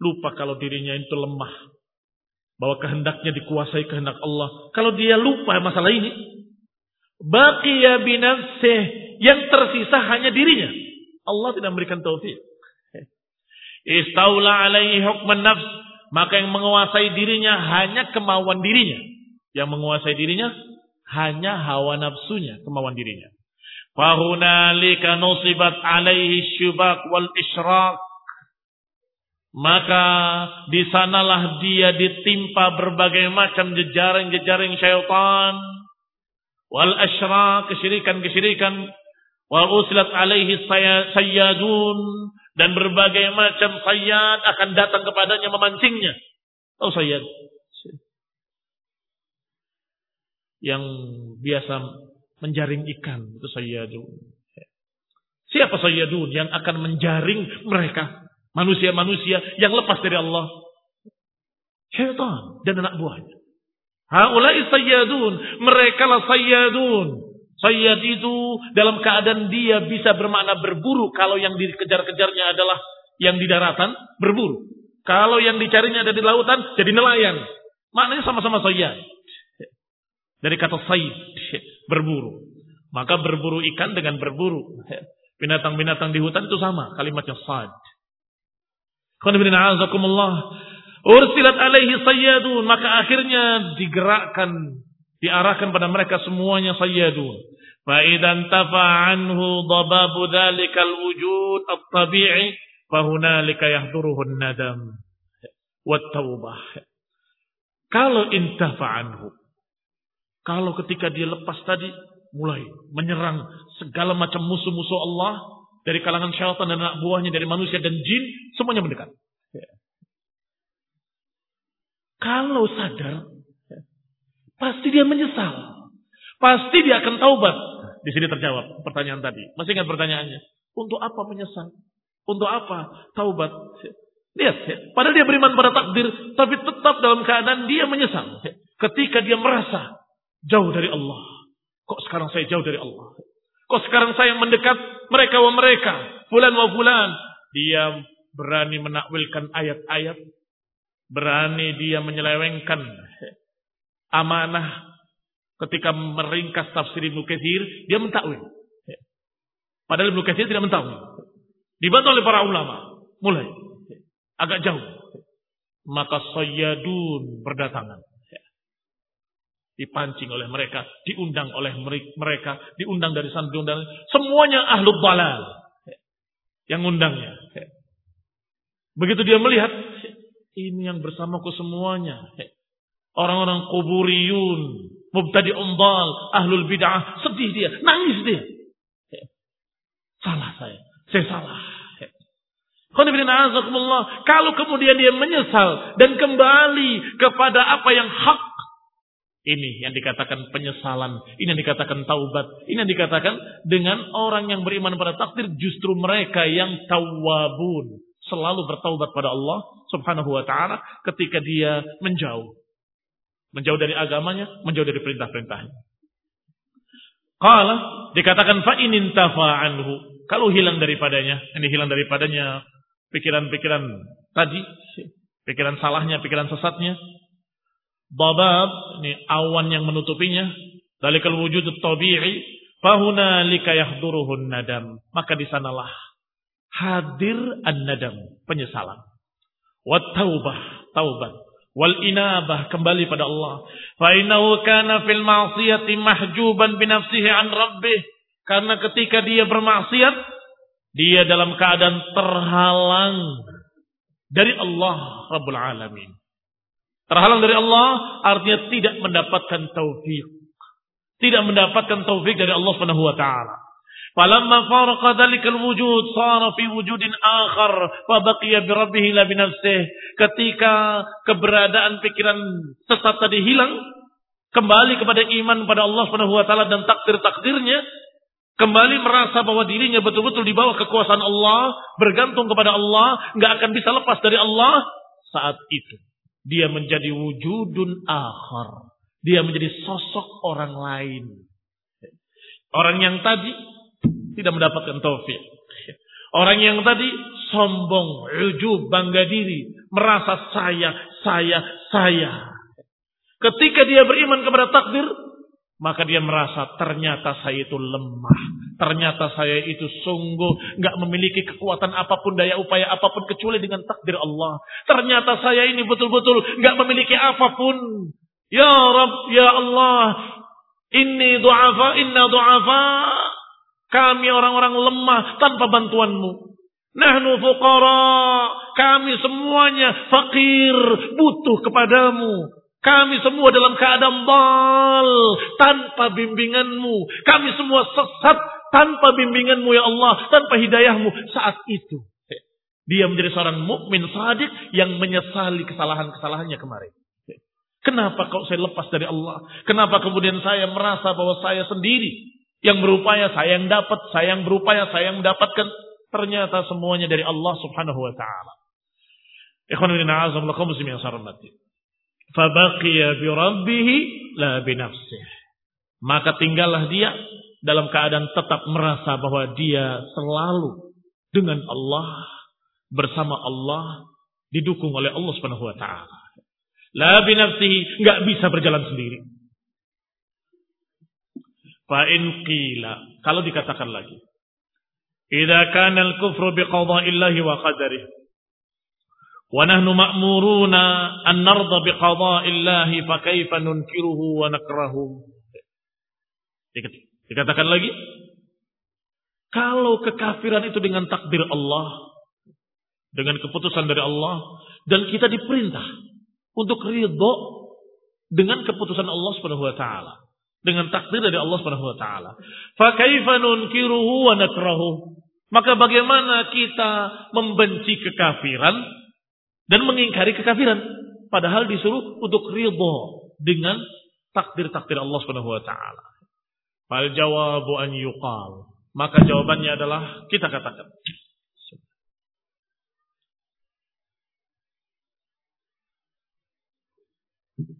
lupa kalau dirinya itu lemah bahwa kehendaknya dikuasai kehendak Allah kalau dia lupa masalah ini Baqiya binafsih. Yang tersisa hanya dirinya. Allah tidak memberikan taufik. Istaula alaihi hukman nafs. Maka yang menguasai dirinya hanya kemauan dirinya. Yang menguasai dirinya hanya hawa nafsunya, kemauan dirinya. Fahunalika nusibat alaihi syubak wal isyraq. Maka di sanalah dia ditimpa berbagai macam jejaring-jejaring syaitan wal asyra kesyirikan-kesyirikan wa uslat alaihi sayyadun Dan berbagai macam sayyad akan datang kepadanya memancingnya. Oh sayyad. Yang biasa menjaring ikan. Itu sayyadun. Siapa sayyadun yang akan menjaring mereka? Manusia-manusia yang lepas dari Allah. Syaitan dan anak buahnya. Haulai sayyadun. Mereka lah sayyadun. Sayyad itu dalam keadaan dia bisa bermakna berburu kalau yang dikejar-kejarnya adalah yang di daratan, berburu. Kalau yang dicarinya ada di lautan, jadi nelayan. Maknanya sama-sama sayyad. Dari kata sayyid, berburu. Maka berburu ikan dengan berburu. Binatang-binatang di hutan itu sama, kalimatnya sad. Ursilat alaihi sayyadun. Maka akhirnya digerakkan, diarahkan pada mereka semuanya sayyadun. Fa'idan tafa'anhu dababu dhalikal wujud at-tabi'i. Fahunalika yahduruhun nadam. Wattaubah. Kalau intafa'anhu. Kalau ketika dia lepas tadi, mulai menyerang segala macam musuh-musuh Allah. Dari kalangan syaitan dan anak buahnya, dari manusia dan jin. Semuanya mendekat kalau sadar pasti dia menyesal pasti dia akan taubat di sini terjawab pertanyaan tadi. Masih ingat pertanyaannya? Untuk apa menyesal? Untuk apa taubat? Lihat, padahal dia beriman pada takdir, tapi tetap dalam keadaan dia menyesal. Ketika dia merasa jauh dari Allah. Kok sekarang saya jauh dari Allah? Kok sekarang saya mendekat mereka wa mereka, bulan wa bulan. Dia berani menakwilkan ayat-ayat, berani dia menyelewengkan amanah ketika meringkas tafsir Ibnu Katsir, dia mentakwil. Padahal Ibnu Katsir tidak mentakwil. Dibantu oleh para ulama. Mulai agak jauh. Maka sayyadun berdatangan. Dipancing oleh mereka, diundang oleh mereka, diundang dari sana, diundang. Semuanya ahlu balal. Yang undangnya. Begitu dia melihat, ini yang bersamaku semuanya. Orang-orang kuburiyun, mubtadi umbal, ahlul bid'ah, sedih dia, nangis dia. Salah saya, saya salah. Kalau kemudian dia menyesal dan kembali kepada apa yang hak, ini yang dikatakan penyesalan, ini yang dikatakan taubat, ini yang dikatakan dengan orang yang beriman pada takdir justru mereka yang tawabun, selalu bertaubat pada Allah Subhanahu wa taala ketika dia menjauh Menjauh dari agamanya, menjauh dari perintah-perintahnya. Kalau dikatakan fa anhu. Kalau hilang daripadanya, ini hilang daripadanya pikiran-pikiran tadi, pikiran salahnya, pikiran sesatnya. Babab, ini awan yang menutupinya. Dalikal wujud tabi'i, fahuna lika yahduruhun nadam. Maka di sanalah hadir an-nadam, penyesalan. Wat taubah, taubat wal inabah kembali pada Allah. Fa innahu kana fil ma'siyati mahjuban bi nafsihi an rabbih. Karena ketika dia bermaksiat, dia dalam keadaan terhalang dari Allah Rabbul Alamin. Terhalang dari Allah artinya tidak mendapatkan taufik. Tidak mendapatkan taufik dari Allah Subhanahu wa taala. Falamma faraqa dhalikal wujud sara fi wujudin akhar fa baqiya bi rabbih la bi Ketika keberadaan pikiran sesat tadi hilang, kembali kepada iman pada Allah Subhanahu wa taala dan takdir-takdirnya, kembali merasa bahwa dirinya betul-betul di bawah kekuasaan Allah, bergantung kepada Allah, nggak akan bisa lepas dari Allah, saat itu dia menjadi wujudun akhar. Dia menjadi sosok orang lain. Orang yang tadi tidak mendapatkan taufik. Orang yang tadi sombong, ujub, bangga diri, merasa saya, saya, saya. Ketika dia beriman kepada takdir, maka dia merasa ternyata saya itu lemah. Ternyata saya itu sungguh nggak memiliki kekuatan apa pun, daya upaya apa pun kecuali dengan takdir Allah. Ternyata saya ini betul-betul nggak memiliki apa pun. Ya Rabb, ya Allah, ini du'afa, inna du'afa. Kami orang-orang lemah tanpa bantuanmu. Nahnu fuqara. Kami semuanya fakir, butuh kepadamu. Kami semua dalam keadaan bal, tanpa bimbinganmu. Kami semua sesat tanpa bimbinganmu ya Allah, tanpa hidayahmu saat itu. Dia menjadi seorang mukmin sadik yang menyesali kesalahan-kesalahannya kemarin. Kenapa kalau saya lepas dari Allah? Kenapa kemudian saya merasa bahwa saya sendiri yang berupaya, saya yang dapat, saya yang berupaya, saya yang mendapatkan. Ternyata semuanya dari Allah subhanahu wa ta'ala. Sarmati. Fabaqiya bi rabbih la bi. Maka tinggallah dia dalam keadaan tetap merasa bahwa dia selalu dengan Allah bersama Allah didukung oleh Allah Subhanahu wa taala. La bi nafsihi enggak bisa berjalan sendiri. Fa in qila. Kalau dikatakan lagi. Idza kana al-kufru bi qada'illahi wa qadarihi. Wa nahnu ma'muruna an narda bi qada'illahi fa kaifa nunkiruhu wa nakrahu. Dikatakan lagi. Kalau kekafiran itu dengan takdir Allah dengan keputusan dari Allah dan kita diperintah untuk ridho dengan keputusan Allah Subhanahu wa taala, dengan takdir dari Allah Subhanahu wa taala. Fa kaifa nunkiruhu wa nakrahu? Maka bagaimana kita membenci kekafiran dan mengingkari kekafiran padahal disuruh untuk ridho dengan takdir-takdir Allah Subhanahu wa taala. Fal jawabu an yuqal. Maka jawabannya adalah kita katakan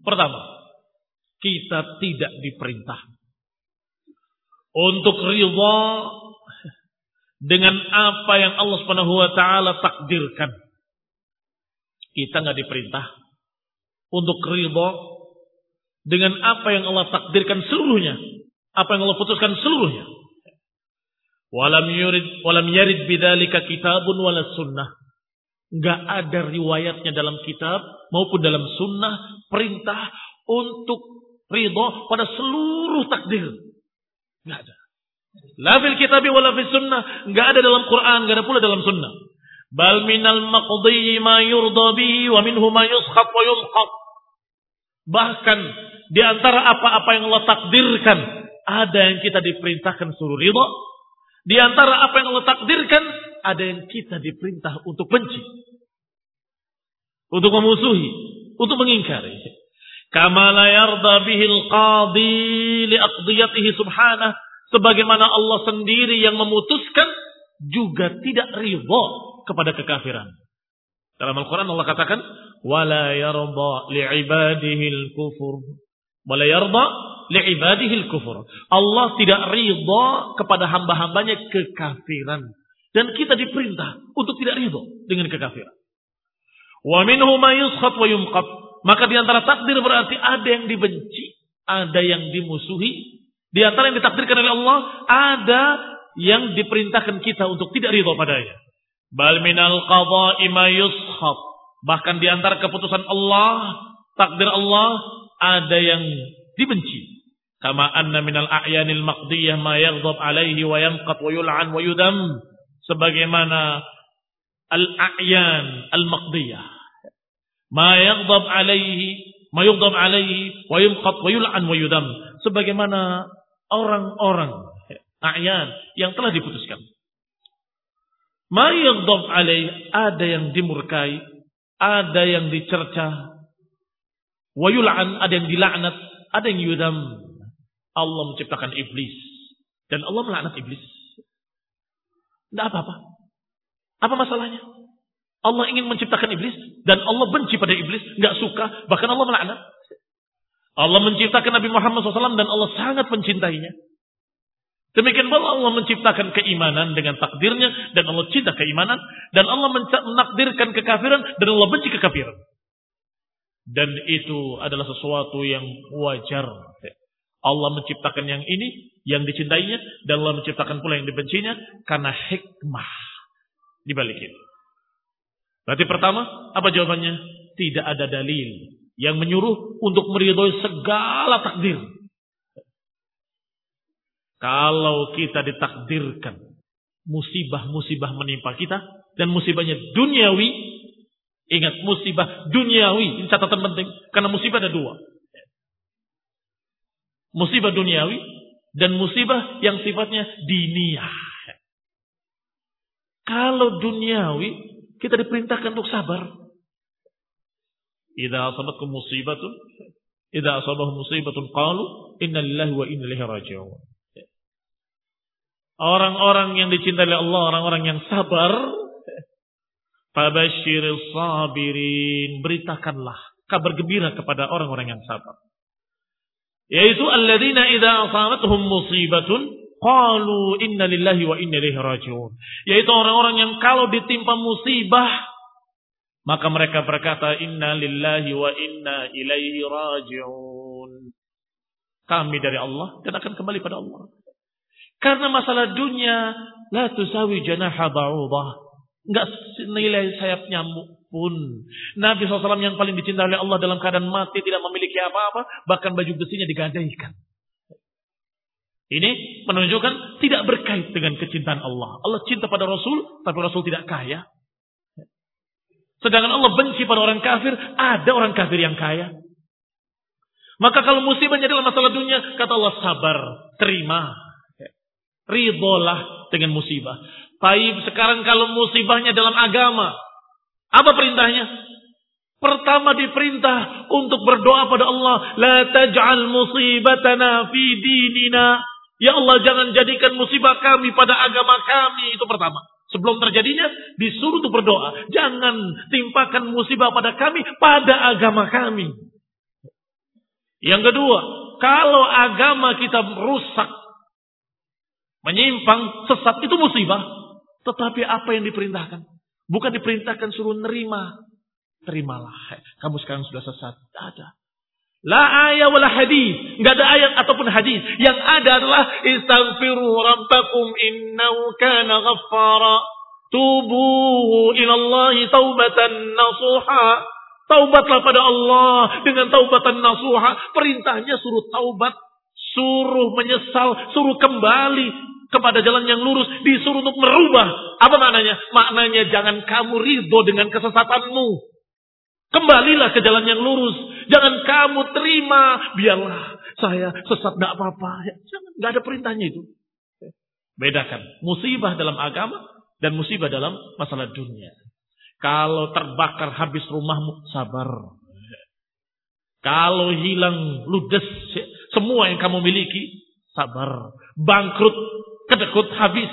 Pertama, kita tidak diperintah untuk ridha dengan apa yang Allah Subhanahu wa taala takdirkan. Kita nggak diperintah untuk ridha dengan apa yang Allah takdirkan seluruhnya, apa yang Allah putuskan seluruhnya. Walam yurid walam yarid bidzalika kitabun wala sunnah. Enggak ada riwayatnya dalam kitab maupun dalam sunnah perintah untuk ridho pada seluruh takdir. Enggak ada. La fil kitab wala fil sunnah. Enggak ada dalam Quran, enggak ada pula dalam sunnah. Bal minal maqdi ma yurda bihi wa minhu ma yuskhat wa yumqat. Bahkan di antara apa-apa yang Allah takdirkan, ada yang kita diperintahkan suruh ridho. Di antara apa yang Allah takdirkan, ada yang kita diperintah untuk benci. Untuk memusuhi untuk mengingkari. Kama la yarda bihil qadi li aqdiyatihi subhanah. Sebagaimana Allah sendiri yang memutuskan juga tidak ridha kepada kekafiran. Dalam Al-Quran Allah katakan, وَلَا يَرْضَى لِعِبَادِهِ الْكُفُرُ وَلَا يَرْضَى لِعِبَادِهِ الْكُفُرُ Allah tidak ridha kepada hamba-hambanya kekafiran. Dan kita diperintah untuk tidak ridha dengan kekafiran. Wa minhu ma yuskhat wa yumqat. Maka di antara takdir berarti ada yang dibenci, ada yang dimusuhi. Di antara yang ditakdirkan oleh Allah, ada yang diperintahkan kita untuk tidak ridho padanya. Bal minal. Bahkan di antara keputusan Allah, takdir Allah, ada yang dibenci. Kama anna minal a'yanil maqdiyah ma yaghdab alaihi wa yanqat wa yul'an wa yudam. Sebagaimana al-a'yan al-maqdiyah. Ma yaghdab alaihi, ma yaghdab alaihi wa yumqat wa yul'an wa yudam. Sebagaimana orang-orang a'yan yang telah diputuskan. Ma yaghdab alaihi, ada yang dimurkai, ada yang dicerca, wa yul'an, ada yang dilaknat, ada yang yudam. Allah menciptakan iblis dan Allah melaknat iblis. Tidak apa-apa. Apa masalahnya? Allah ingin menciptakan iblis dan Allah benci pada iblis, nggak suka, bahkan Allah melaknat. Allah menciptakan Nabi Muhammad SAW dan Allah sangat mencintainya. Demikian pula Allah menciptakan keimanan dengan takdirnya dan Allah cinta keimanan dan Allah menakdirkan kekafiran dan Allah benci kekafiran. Dan itu adalah sesuatu yang wajar. Allah menciptakan yang ini, yang dicintainya, dan Allah menciptakan pula yang dibencinya karena hikmah di balik itu. Berarti pertama, apa jawabannya? Tidak ada dalil yang menyuruh untuk meridhoi segala takdir. Kalau kita ditakdirkan musibah-musibah menimpa kita dan musibahnya duniawi, ingat musibah duniawi, ini catatan penting karena musibah ada dua. Musibah duniawi dan musibah yang sifatnya diniyah. Kalau duniawi kita diperintahkan untuk sabar. Idza asabatkum musibatun, idza asabahum musibatun qalu inna lillahi wa inna ilaihi raji'un. Orang-orang yang dicintai oleh Allah, orang-orang yang sabar, Fabashiril sabirin. Beritakanlah kabar gembira kepada orang-orang yang sabar. Yaitu alladzina idza asabatuhum musibatun qalu inna lillahi wa inna ilaihi rajiun. Yaitu orang-orang yang kalau ditimpa musibah maka mereka berkata inna lillahi wa inna ilaihi rajiun. Kami dari Allah dan akan kembali pada Allah. Karena masalah dunia la tusawi janaha ba'udah. Enggak nilai sayap nyamuk pun. Nabi SAW yang paling dicintai oleh Allah dalam keadaan mati tidak memiliki apa-apa. Bahkan baju besinya digadaikan. Ini menunjukkan tidak berkait dengan kecintaan Allah. Allah cinta pada Rasul, tapi Rasul tidak kaya. Sedangkan Allah benci pada orang kafir, ada orang kafir yang kaya. Maka kalau musibahnya adalah masalah dunia, kata Allah sabar, terima. Ridolah dengan musibah. Taib sekarang kalau musibahnya dalam agama. Apa perintahnya? Pertama diperintah untuk berdoa pada Allah. La taj'al musibatana fi dinina. Ya Allah jangan jadikan musibah kami pada agama kami. Itu pertama. Sebelum terjadinya disuruh untuk berdoa. Jangan timpakan musibah pada kami pada agama kami. Yang kedua, kalau agama kita rusak, menyimpang, sesat itu musibah. Tetapi apa yang diperintahkan? Bukan diperintahkan suruh nerima. Terimalah. Kamu sekarang sudah sesat. Tidak ada. La ayat wala hadis. Tidak ada ayat ataupun hadis. Yang ada adalah istaghfiru rabbakum innahu kana ghaffara. Tubu ilallahi taubatan nasuha. Taubatlah pada Allah dengan taubatan nasuha. Perintahnya suruh taubat. Suruh menyesal. Suruh kembali kepada jalan yang lurus, disuruh untuk merubah. Apa maknanya? Maknanya jangan kamu ridho dengan kesesatanmu. Kembalilah ke jalan yang lurus. Jangan kamu terima. Biarlah saya sesat gak apa-apa. Ya, jangan, gak ada perintahnya itu. Bedakan musibah dalam agama dan musibah dalam masalah dunia. Kalau terbakar habis rumahmu, sabar. Kalau hilang ludes semua yang kamu miliki, sabar. Bangkrut kedekut habis.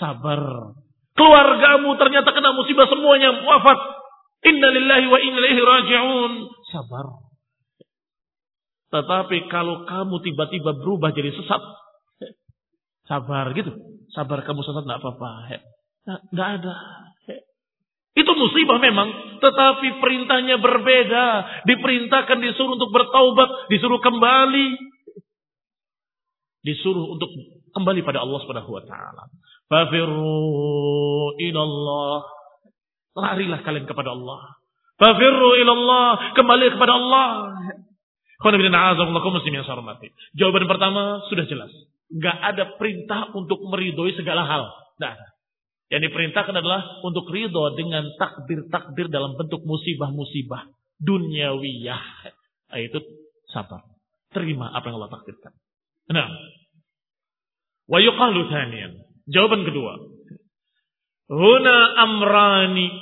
Sabar. Keluargamu ternyata kena musibah semuanya wafat. Inna lillahi wa inna ilaihi raji'un. Sabar. Tetapi kalau kamu tiba-tiba berubah jadi sesat. Sabar gitu. Sabar kamu sesat enggak apa-apa. Enggak ada. Itu musibah memang, tetapi perintahnya berbeda. Diperintahkan disuruh untuk bertaubat, disuruh kembali. Disuruh untuk kembali pada Allah Subhanahu wa taala. Fafirru ilallah. Larilah kalian kepada Allah. Fafirru ilallah, kembali kepada Allah. Jawaban pertama sudah jelas. Gak ada perintah untuk meridhoi segala hal. Ada. Yang diperintahkan adalah untuk ridho dengan takdir-takdir dalam bentuk musibah-musibah duniawiyah. Itu sabar. Terima apa yang Allah takdirkan. Nah, Wa yuqalu. Jawaban kedua. Huna amrani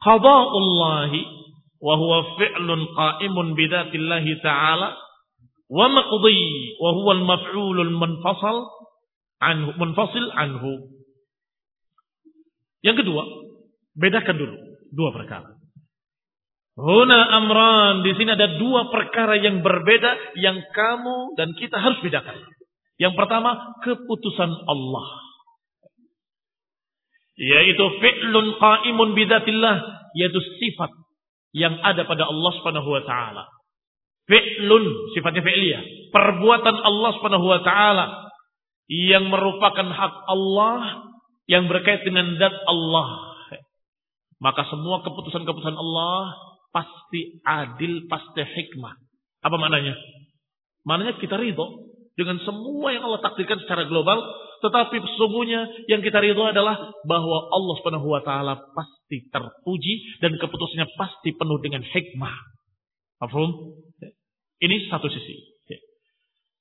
qada'ullahi wa huwa fi'lun qa'imun bidatillahi ta'ala wa maqdi wa huwa al-maf'ulul munfasal anhu munfasil anhu. Yang kedua, bedakan dulu dua perkara. Huna amran, di sini ada dua perkara yang berbeda yang kamu dan kita harus bedakan. Yang pertama, keputusan Allah. Yaitu fi'lun qa'imun bidatillah. Yaitu sifat yang ada pada Allah subhanahu wa ta'ala. Fi'lun, sifatnya fi'liyah. Perbuatan Allah subhanahu wa ta'ala. Yang merupakan hak Allah. Yang berkait dengan zat Allah. Maka semua keputusan-keputusan Allah pasti adil, pasti hikmah. Apa maknanya? Maknanya kita ridho dengan semua yang Allah takdirkan secara global, tetapi sesungguhnya yang kita ridho adalah bahwa Allah Subhanahu wa taala pasti terpuji dan keputusannya pasti penuh dengan hikmah. Paham? Ini satu sisi.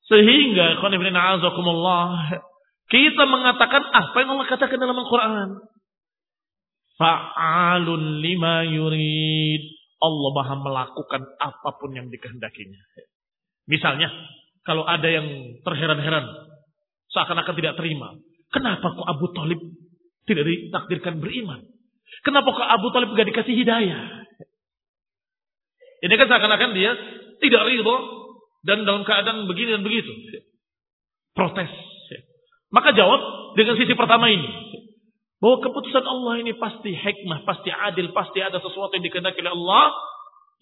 Sehingga kita mengatakan apa yang Allah katakan dalam Al-Quran. Fa'alun lima yurid. Allah maha melakukan apa pun yang dikehendakinya. Misalnya, kalau ada yang terheran-heran, seakan-akan tidak terima. Kenapa kok Abu Talib tidak ditakdirkan beriman? Kenapa kok Abu Talib tidak dikasih hidayah? Ini kan seakan-akan dia tidak ridho dan dalam keadaan begini dan begitu. Protes. Maka jawab dengan sisi pertama ini. Bahwa keputusan Allah ini pasti hikmah, pasti adil, pasti ada sesuatu yang dikehendaki oleh Allah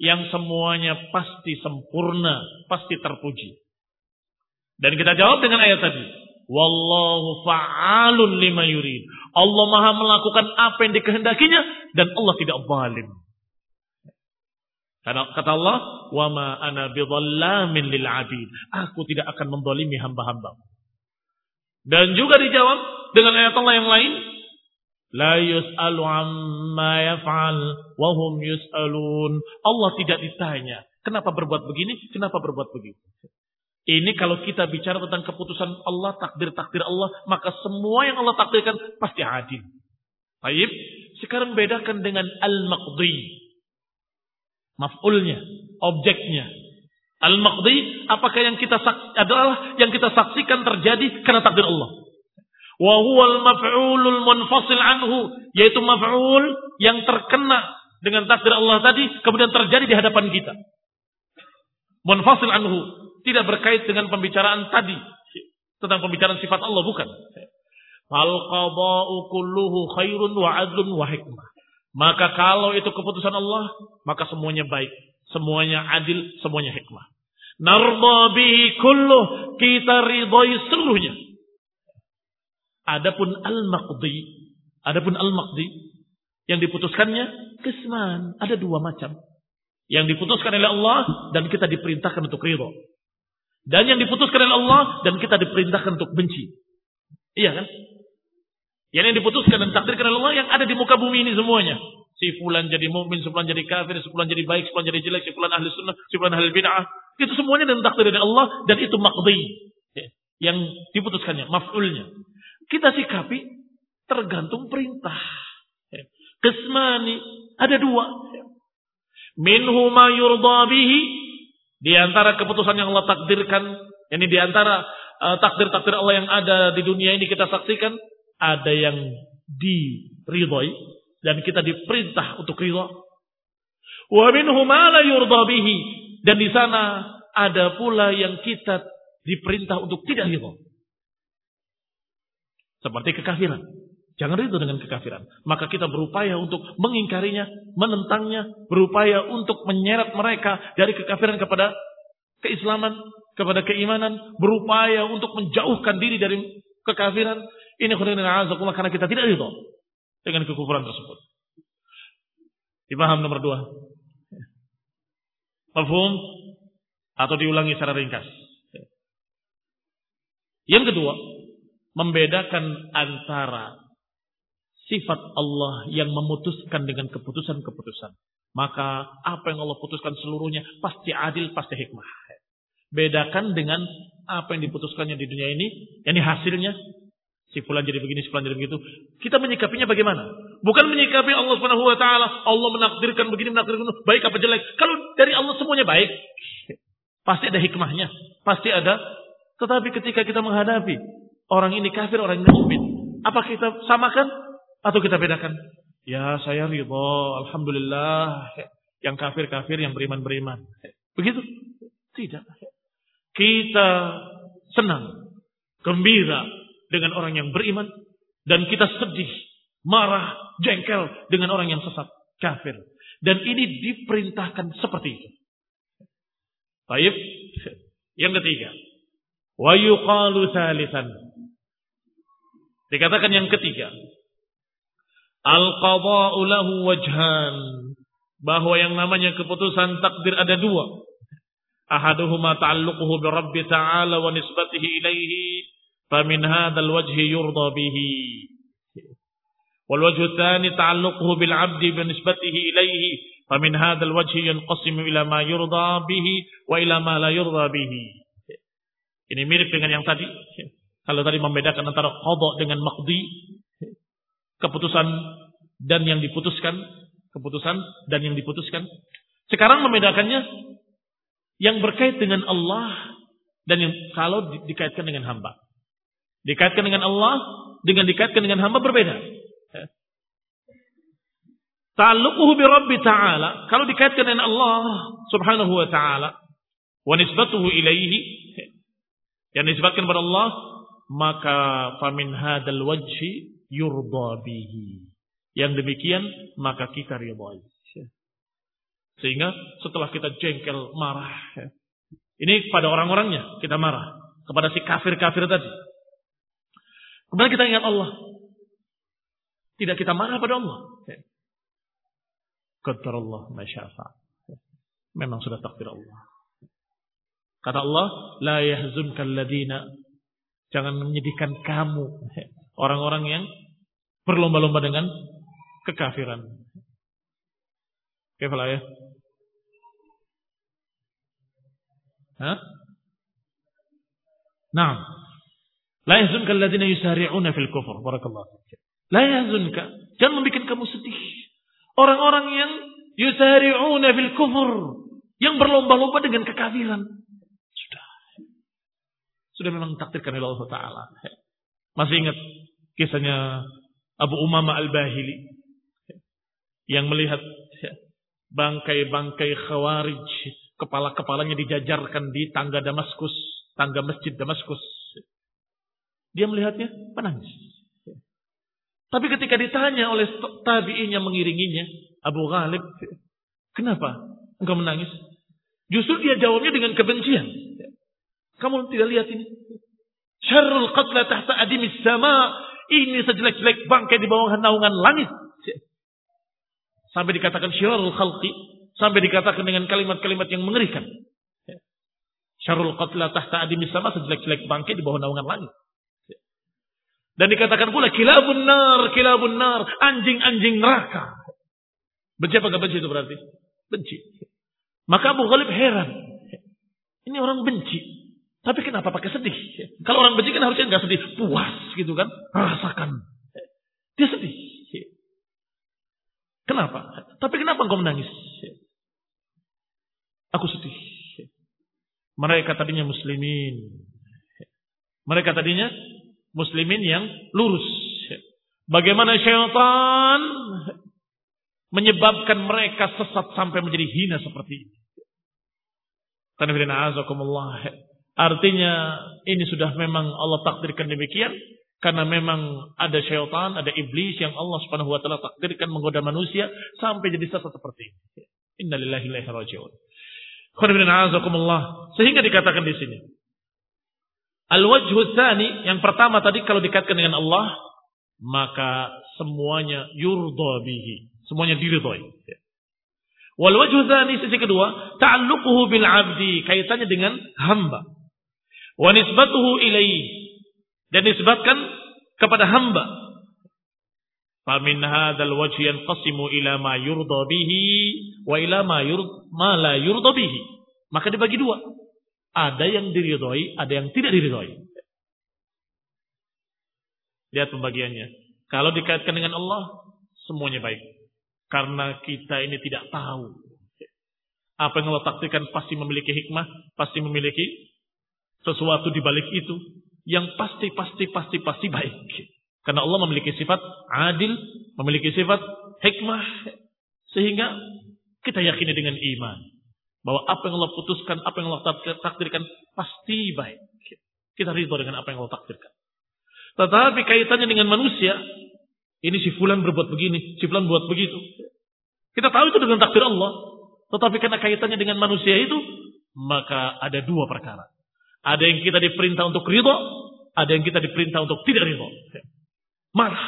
yang semuanya pasti sempurna, pasti terpuji. Dan kita jawab dengan ayat tadi. Wallahu fa'alun lima yurid. Allah maha melakukan apa yang dikehendakinya dan Allah tidak zalim. Karena kata Allah, "Wa ma ana bidhallamin lil 'abid." Aku tidak akan mendolimi hamba-hamba. Dan juga dijawab dengan ayat Allah yang lain, La yus'alu amma yaf'al wa hum yus'alun. Allah tidak ditanya, kenapa berbuat begini, kenapa berbuat begitu. Ini kalau kita bicara tentang keputusan Allah, takdir-takdir Allah, maka semua yang Allah takdirkan pasti adil. Baik, sekarang bedakan dengan al-maqdi. Maf'ulnya, objeknya. Al-maqdi, apakah yang kita adalah yang kita saksikan terjadi karena takdir Allah? wa huwal maf'ulul munfasil anhu yaitu maf'ul yang terkena dengan takdir Allah tadi kemudian terjadi di hadapan kita. Munfasil anhu tidak berkait dengan pembicaraan tadi tentang pembicaraan sifat Allah bukan. Qada'u kulluhu khairun wa adlun wa hikmah. Maka kalau itu keputusan Allah, maka semuanya baik, semuanya adil, semuanya hikmah. Narba bihi kulluh, kita ridhoi seluruhnya. Adapun al-maqdi, adapun al-maqdi yang diputuskannya kisman, ada dua macam. Yang diputuskan oleh Allah dan kita diperintahkan untuk ridho. Dan yang diputuskan oleh Allah dan kita diperintahkan untuk benci. Iya kan? Yang yang diputuskan dan takdirkan oleh Allah yang ada di muka bumi ini semuanya. Si fulan jadi mukmin, si fulan jadi kafir, si fulan jadi baik, si fulan jadi jelek, si fulan ahli sunnah, si fulan ahli bid'ah. Itu semuanya dan takdir dari Allah dan itu maqdi. Yang diputuskannya, maf'ulnya. Kita sikapi tergantung perintah. Kesmani ada dua. Minhu ma yurda bihi di antara keputusan yang Allah takdirkan, ini di antara uh, takdir-takdir Allah yang ada di dunia ini kita saksikan, ada yang diridhoi dan kita diperintah untuk ridha. Wa minhu ma la yurda bihi dan di sana ada pula yang kita diperintah untuk tidak ridha. Seperti kekafiran. Jangan ridho dengan kekafiran. Maka kita berupaya untuk mengingkarinya, menentangnya, berupaya untuk menyeret mereka dari kekafiran kepada keislaman, kepada keimanan, berupaya untuk menjauhkan diri dari kekafiran. Ini karena kita tidak ridho dengan kekufuran tersebut. Dipaham nomor dua. Mafhum atau diulangi secara ringkas. Yang kedua, membedakan antara sifat Allah yang memutuskan dengan keputusan-keputusan. Maka apa yang Allah putuskan seluruhnya pasti adil, pasti hikmah. Bedakan dengan apa yang diputuskannya di dunia ini, ini hasilnya si fulan jadi begini, si fulan jadi begitu. Kita menyikapinya bagaimana? Bukan menyikapi Allah Subhanahu wa taala, Allah menakdirkan begini, menakdirkan itu, baik apa jelek. Kalau dari Allah semuanya baik, pasti ada hikmahnya, pasti ada. Tetapi ketika kita menghadapi orang ini kafir, orang ini mukmin. Apa kita samakan atau kita bedakan? Ya saya ridho, alhamdulillah. Yang kafir-kafir, yang beriman-beriman. Begitu? Tidak. Kita senang, gembira dengan orang yang beriman. Dan kita sedih, marah, jengkel dengan orang yang sesat, kafir. Dan ini diperintahkan seperti itu. Baik. Yang ketiga. Wa yuqalu. Dikatakan yang ketiga, al-qada'u lahu wajhan, bahwa yang namanya keputusan takdir ada dua. Ahaduhuma ta'alluquhu bi Rabbi ta'ala wa nisbatihi ilaihi, famin hadzal wajhi yurda bihi. Wal wajhu tsani ta'alluquhu bil 'abdi bi nisbatihi ilaihi, famin hadzal wajhi yanqasimu ila ma yurda bihi wa ila ma la yurda bihi. Ini mirip dengan yang tadi. Kalau tadi membedakan antara qadha dengan maqdi, keputusan dan yang diputuskan, keputusan dan yang diputuskan. Sekarang membedakannya yang berkait dengan Allah dan yang kalau di, dikaitkan dengan hamba. Dikaitkan dengan Allah dengan dikaitkan dengan hamba berbeda. Ta'alluquhu bi Rabbi Ta'ala kalau dikaitkan dengan Allah Subhanahu wa taala wa nisbatuhu ilaihi yang disebutkan kepada Allah maka famin hadal wajhi yurda bihi. Yang demikian maka kita ridhai. Sehingga setelah kita jengkel, marah, ini pada orang-orangnya kita marah. Kepada si kafir-kafir tadi. Kemudian kita ingat Allah. Tidak kita marah pada Allah. Qadar Allah masyafa. Memang sudah takdir Allah. Kata Allah, la yahzunkan ladina. Jangan menyedihkan kamu. Orang-orang yang berlomba-lomba dengan kekafiran. Kefala ya? Hah? Naam. La yahzunka alladziina yusari'una fil kufur. Barakallahu La yahzunka. Jangan membuat kamu sedih. Orang-orang yang yusari'una fil kufur. Yang berlomba-lomba dengan kekafiran. Sudah. Sudah memang takdirkan oleh Allah Ta'ala. Masih ingat kisahnya Abu Umama Al-Bahili. Yang melihat bangkai-bangkai khawarij kepala-kepalanya dijajarkan di tangga Damaskus, tangga masjid Damaskus. Dia melihatnya menangis. Tapi ketika ditanya oleh tabi'in yang mengiringinya, Abu Ghalib, kenapa engkau menangis? Justru dia jawabnya dengan kebencian. Kamu tidak lihat ini? Syarrul qatla tahta adimis sama. Ini sejelek-jelek bangkai di bawah naungan langit. Sampai dikatakan syarrul khalqi Sampai dikatakan dengan kalimat-kalimat yang mengerikan. Syarul qatla tahta adimi sama sejelek-jelek bangkit di bawah naungan langit. Dan dikatakan pula kilabun nar, kilabun nar, anjing-anjing neraka. Benci apa gak benci itu berarti? Benci. Maka Abu Ghalib heran. Ini orang benci. Tapi kenapa pakai sedih? Kalau orang benci kan harusnya nggak sedih, puas gitu kan, rasakan. Dia sedih. Kenapa? Tapi kenapa engkau menangis? Aku sedih. Mereka tadinya muslimin. Mereka tadinya muslimin yang lurus. Bagaimana syaitan menyebabkan mereka sesat sampai menjadi hina seperti ini. Artinya ini sudah memang Allah takdirkan demikian karena memang ada syaitan, ada iblis yang Allah Subhanahu wa taala takdirkan menggoda manusia sampai jadi sesat seperti ini. Innalillahi wa inna raji'un. Sehingga dikatakan di sini. Al-wajhu tsani yang pertama tadi kalau dikaitkan dengan Allah, maka semuanya yurda bihi. Semuanya diridhoi. Wal wajhu tsani sisi kedua, ta'alluquhu bil 'abdi, kaitannya dengan hamba. Wa nisbatuhu ilaihi dan disebabkan kepada hamba Famin hadzal wajhi yanqasimu ila ma yurda bihi wa ila ma yurd ma la yurda bihi. Maka dibagi dua. Ada yang diridhoi, ada yang tidak diridhoi. Lihat pembagiannya. Kalau dikaitkan dengan Allah, semuanya baik. Karena kita ini tidak tahu. Apa yang Allah takdirkan pasti memiliki hikmah, pasti memiliki sesuatu di balik itu yang pasti pasti pasti pasti baik. Karena Allah memiliki sifat adil, memiliki sifat hikmah. Sehingga kita yakini dengan iman. Bahwa apa yang Allah putuskan, apa yang Allah takdirkan pasti baik. Kita ridho dengan apa yang Allah takdirkan. Tetapi kaitannya dengan manusia, ini si fulan berbuat begini, si fulan buat begitu. Kita tahu itu dengan takdir Allah. Tetapi karena kaitannya dengan manusia itu, maka ada dua perkara. Ada yang kita diperintah untuk ridho, ada yang kita diperintah untuk tidak ridho marah.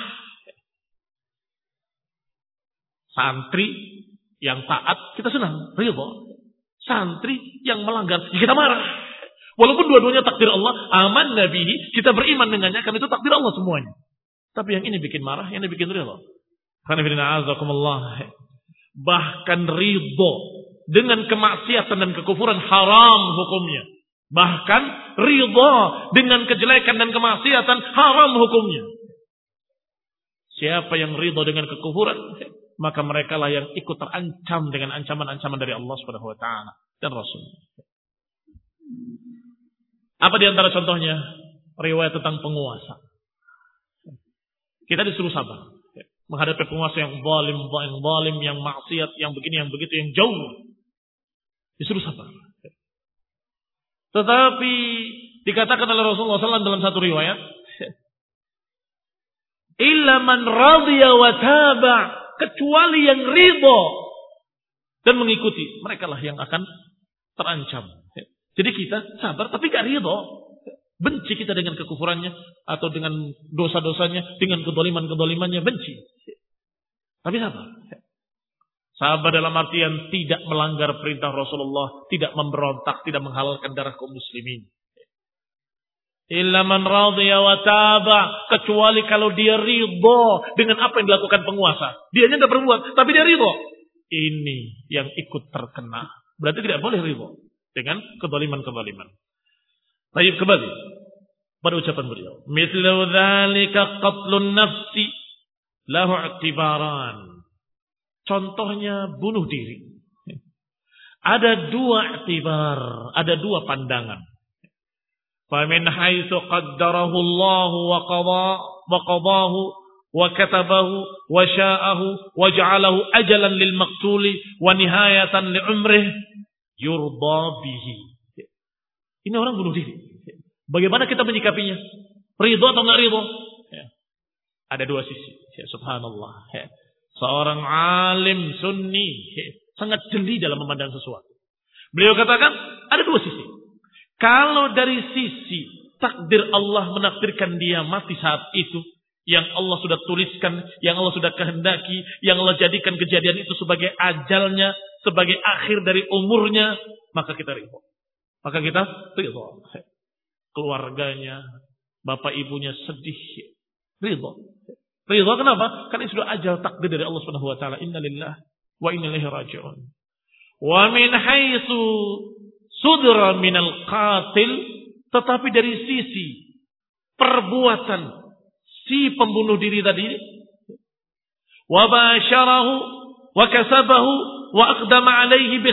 Santri yang taat kita senang, ridho. Santri yang melanggar kita marah. Walaupun dua-duanya takdir Allah, aman nabi, kita beriman dengannya karena itu takdir Allah semuanya. Tapi yang ini bikin marah, yang ini bikin ridho. Bahkan ridho dengan kemaksiatan dan kekufuran haram hukumnya. Bahkan ridho dengan kejelekan dan kemaksiatan haram hukumnya. Siapa yang ridho dengan kekufuran, maka mereka lah yang ikut terancam dengan ancaman-ancaman dari Allah Subhanahu wa taala dan Rasul. Apa di antara contohnya? Riwayat tentang penguasa. Kita disuruh sabar menghadapi penguasa yang zalim, yang zalim, yang maksiat, yang begini, yang begitu, yang jauh. Disuruh sabar. Tetapi dikatakan oleh Rasulullah SAW dalam satu riwayat, illa man radhiya wa taba kecuali yang ridho dan mengikuti mereka lah yang akan terancam. Jadi kita sabar tapi gak ridho. Benci kita dengan kekufurannya atau dengan dosa-dosanya dengan kedoliman-kedolimannya benci. Tapi sabar sabar dalam artian tidak melanggar perintah Rasulullah tidak memberontak tidak menghalalkan darah kaum muslimin Illa man radhiya. Kecuali kalau dia ridho dengan apa yang dilakukan penguasa. Dia tidak berbuat, tapi dia ridho. Ini yang ikut terkena. Berarti tidak boleh ridho. Dengan kedoliman-kedoliman. Baik kembali. Pada ucapan beliau. Mithlu dhalika qatlun nafsi. Lahu i'tibaran Contohnya bunuh diri. Ada dua i'tibar. Ada dua pandangan. فمن حيث قدره الله وقضى وقضاه وكتبه وشاءه وجعله أجلا للمقتول ونهاية لعمره يرضى به Ini orang bunuh diri. Bagaimana kita menyikapinya? Ridho atau enggak ridho? Ya. Ada dua sisi. Ya, subhanallah. Seorang alim sunni sangat jeli dalam memandang sesuatu. Beliau katakan ada dua sisi. Kalau dari sisi takdir Allah menakdirkan dia mati saat itu, yang Allah sudah tuliskan, yang Allah sudah kehendaki, yang Allah jadikan kejadian itu sebagai ajalnya, sebagai akhir dari umurnya, maka kita ridho. Maka kita ridho. Keluarganya, bapak ibunya sedih. Ridho. Ridho kenapa? Karena sudah ajal takdir dari Allah Subhanahu wa taala. Innalillah wa inna ilaihi raji'un. Wa min haitsu sudra minal qatil tetapi dari sisi perbuatan si pembunuh diri tadi wa basyarahu wa kasabahu wa aqdama alaihi bi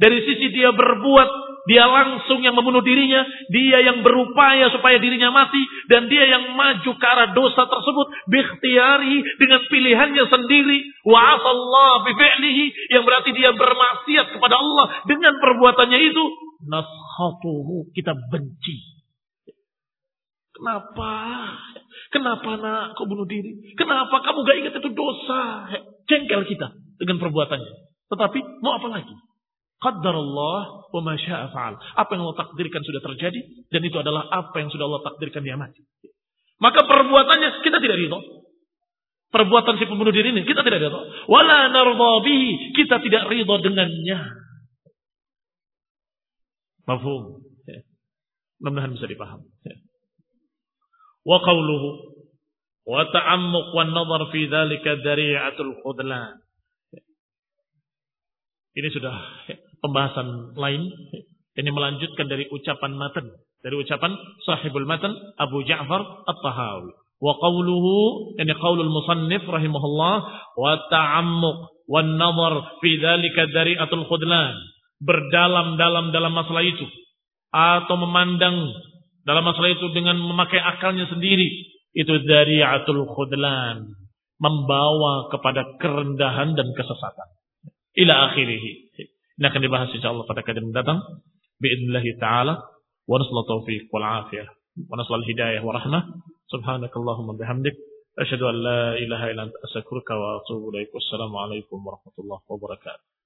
dari sisi dia berbuat dia langsung yang membunuh dirinya, dia yang berupaya supaya dirinya mati, dan dia yang maju ke arah dosa tersebut, bikhtiari dengan pilihannya sendiri, wa'afallah bifi'lihi, yang berarti dia bermaksiat kepada Allah dengan perbuatannya itu, nashatuhu, kita benci. Kenapa? Kenapa nak kau bunuh diri? Kenapa kamu gak ingat itu dosa? Jengkel kita dengan perbuatannya. Tetapi mau apa lagi? Allah wa fa'al. Apa yang Allah takdirkan sudah terjadi dan itu adalah apa yang sudah Allah takdirkan dia mati. Maka perbuatannya kita tidak ridho. Perbuatan si pembunuh diri ini kita tidak ridho. Wala narda bihi, kita tidak ridho dengannya. Mafhum. Ya. Mudah-mudahan bisa dipaham. Ya. Wa qawluhu wa ta'ammuq wa nadhar fi dhalika dari'atul khudlan. Ya. Ini sudah pembahasan lain. Ini melanjutkan dari ucapan matan. Dari ucapan sahibul matan Abu Ja'far At-Tahawi. Wa qawluhu, ini qawlul musannif rahimahullah, wa ta'ammuq wa nazar fi dhalika dari'atul khudlan. Berdalam-dalam dalam masalah itu. Atau memandang dalam masalah itu dengan memakai akalnya sendiri. Itu dari'atul khudlan. Membawa kepada kerendahan dan kesesatan. Ila akhirih. Ini akan dibahas insyaallah pada kajian mendatang. Biidznillah taala wa nasallahu taufiq wal afiyah wa nasallahu hidayah wa rahmah. Subhanakallahumma bihamdik asyhadu an la ilaha illa anta astaghfiruka wa atubu ilaik. Wassalamu alaikum warahmatullahi wabarakatuh.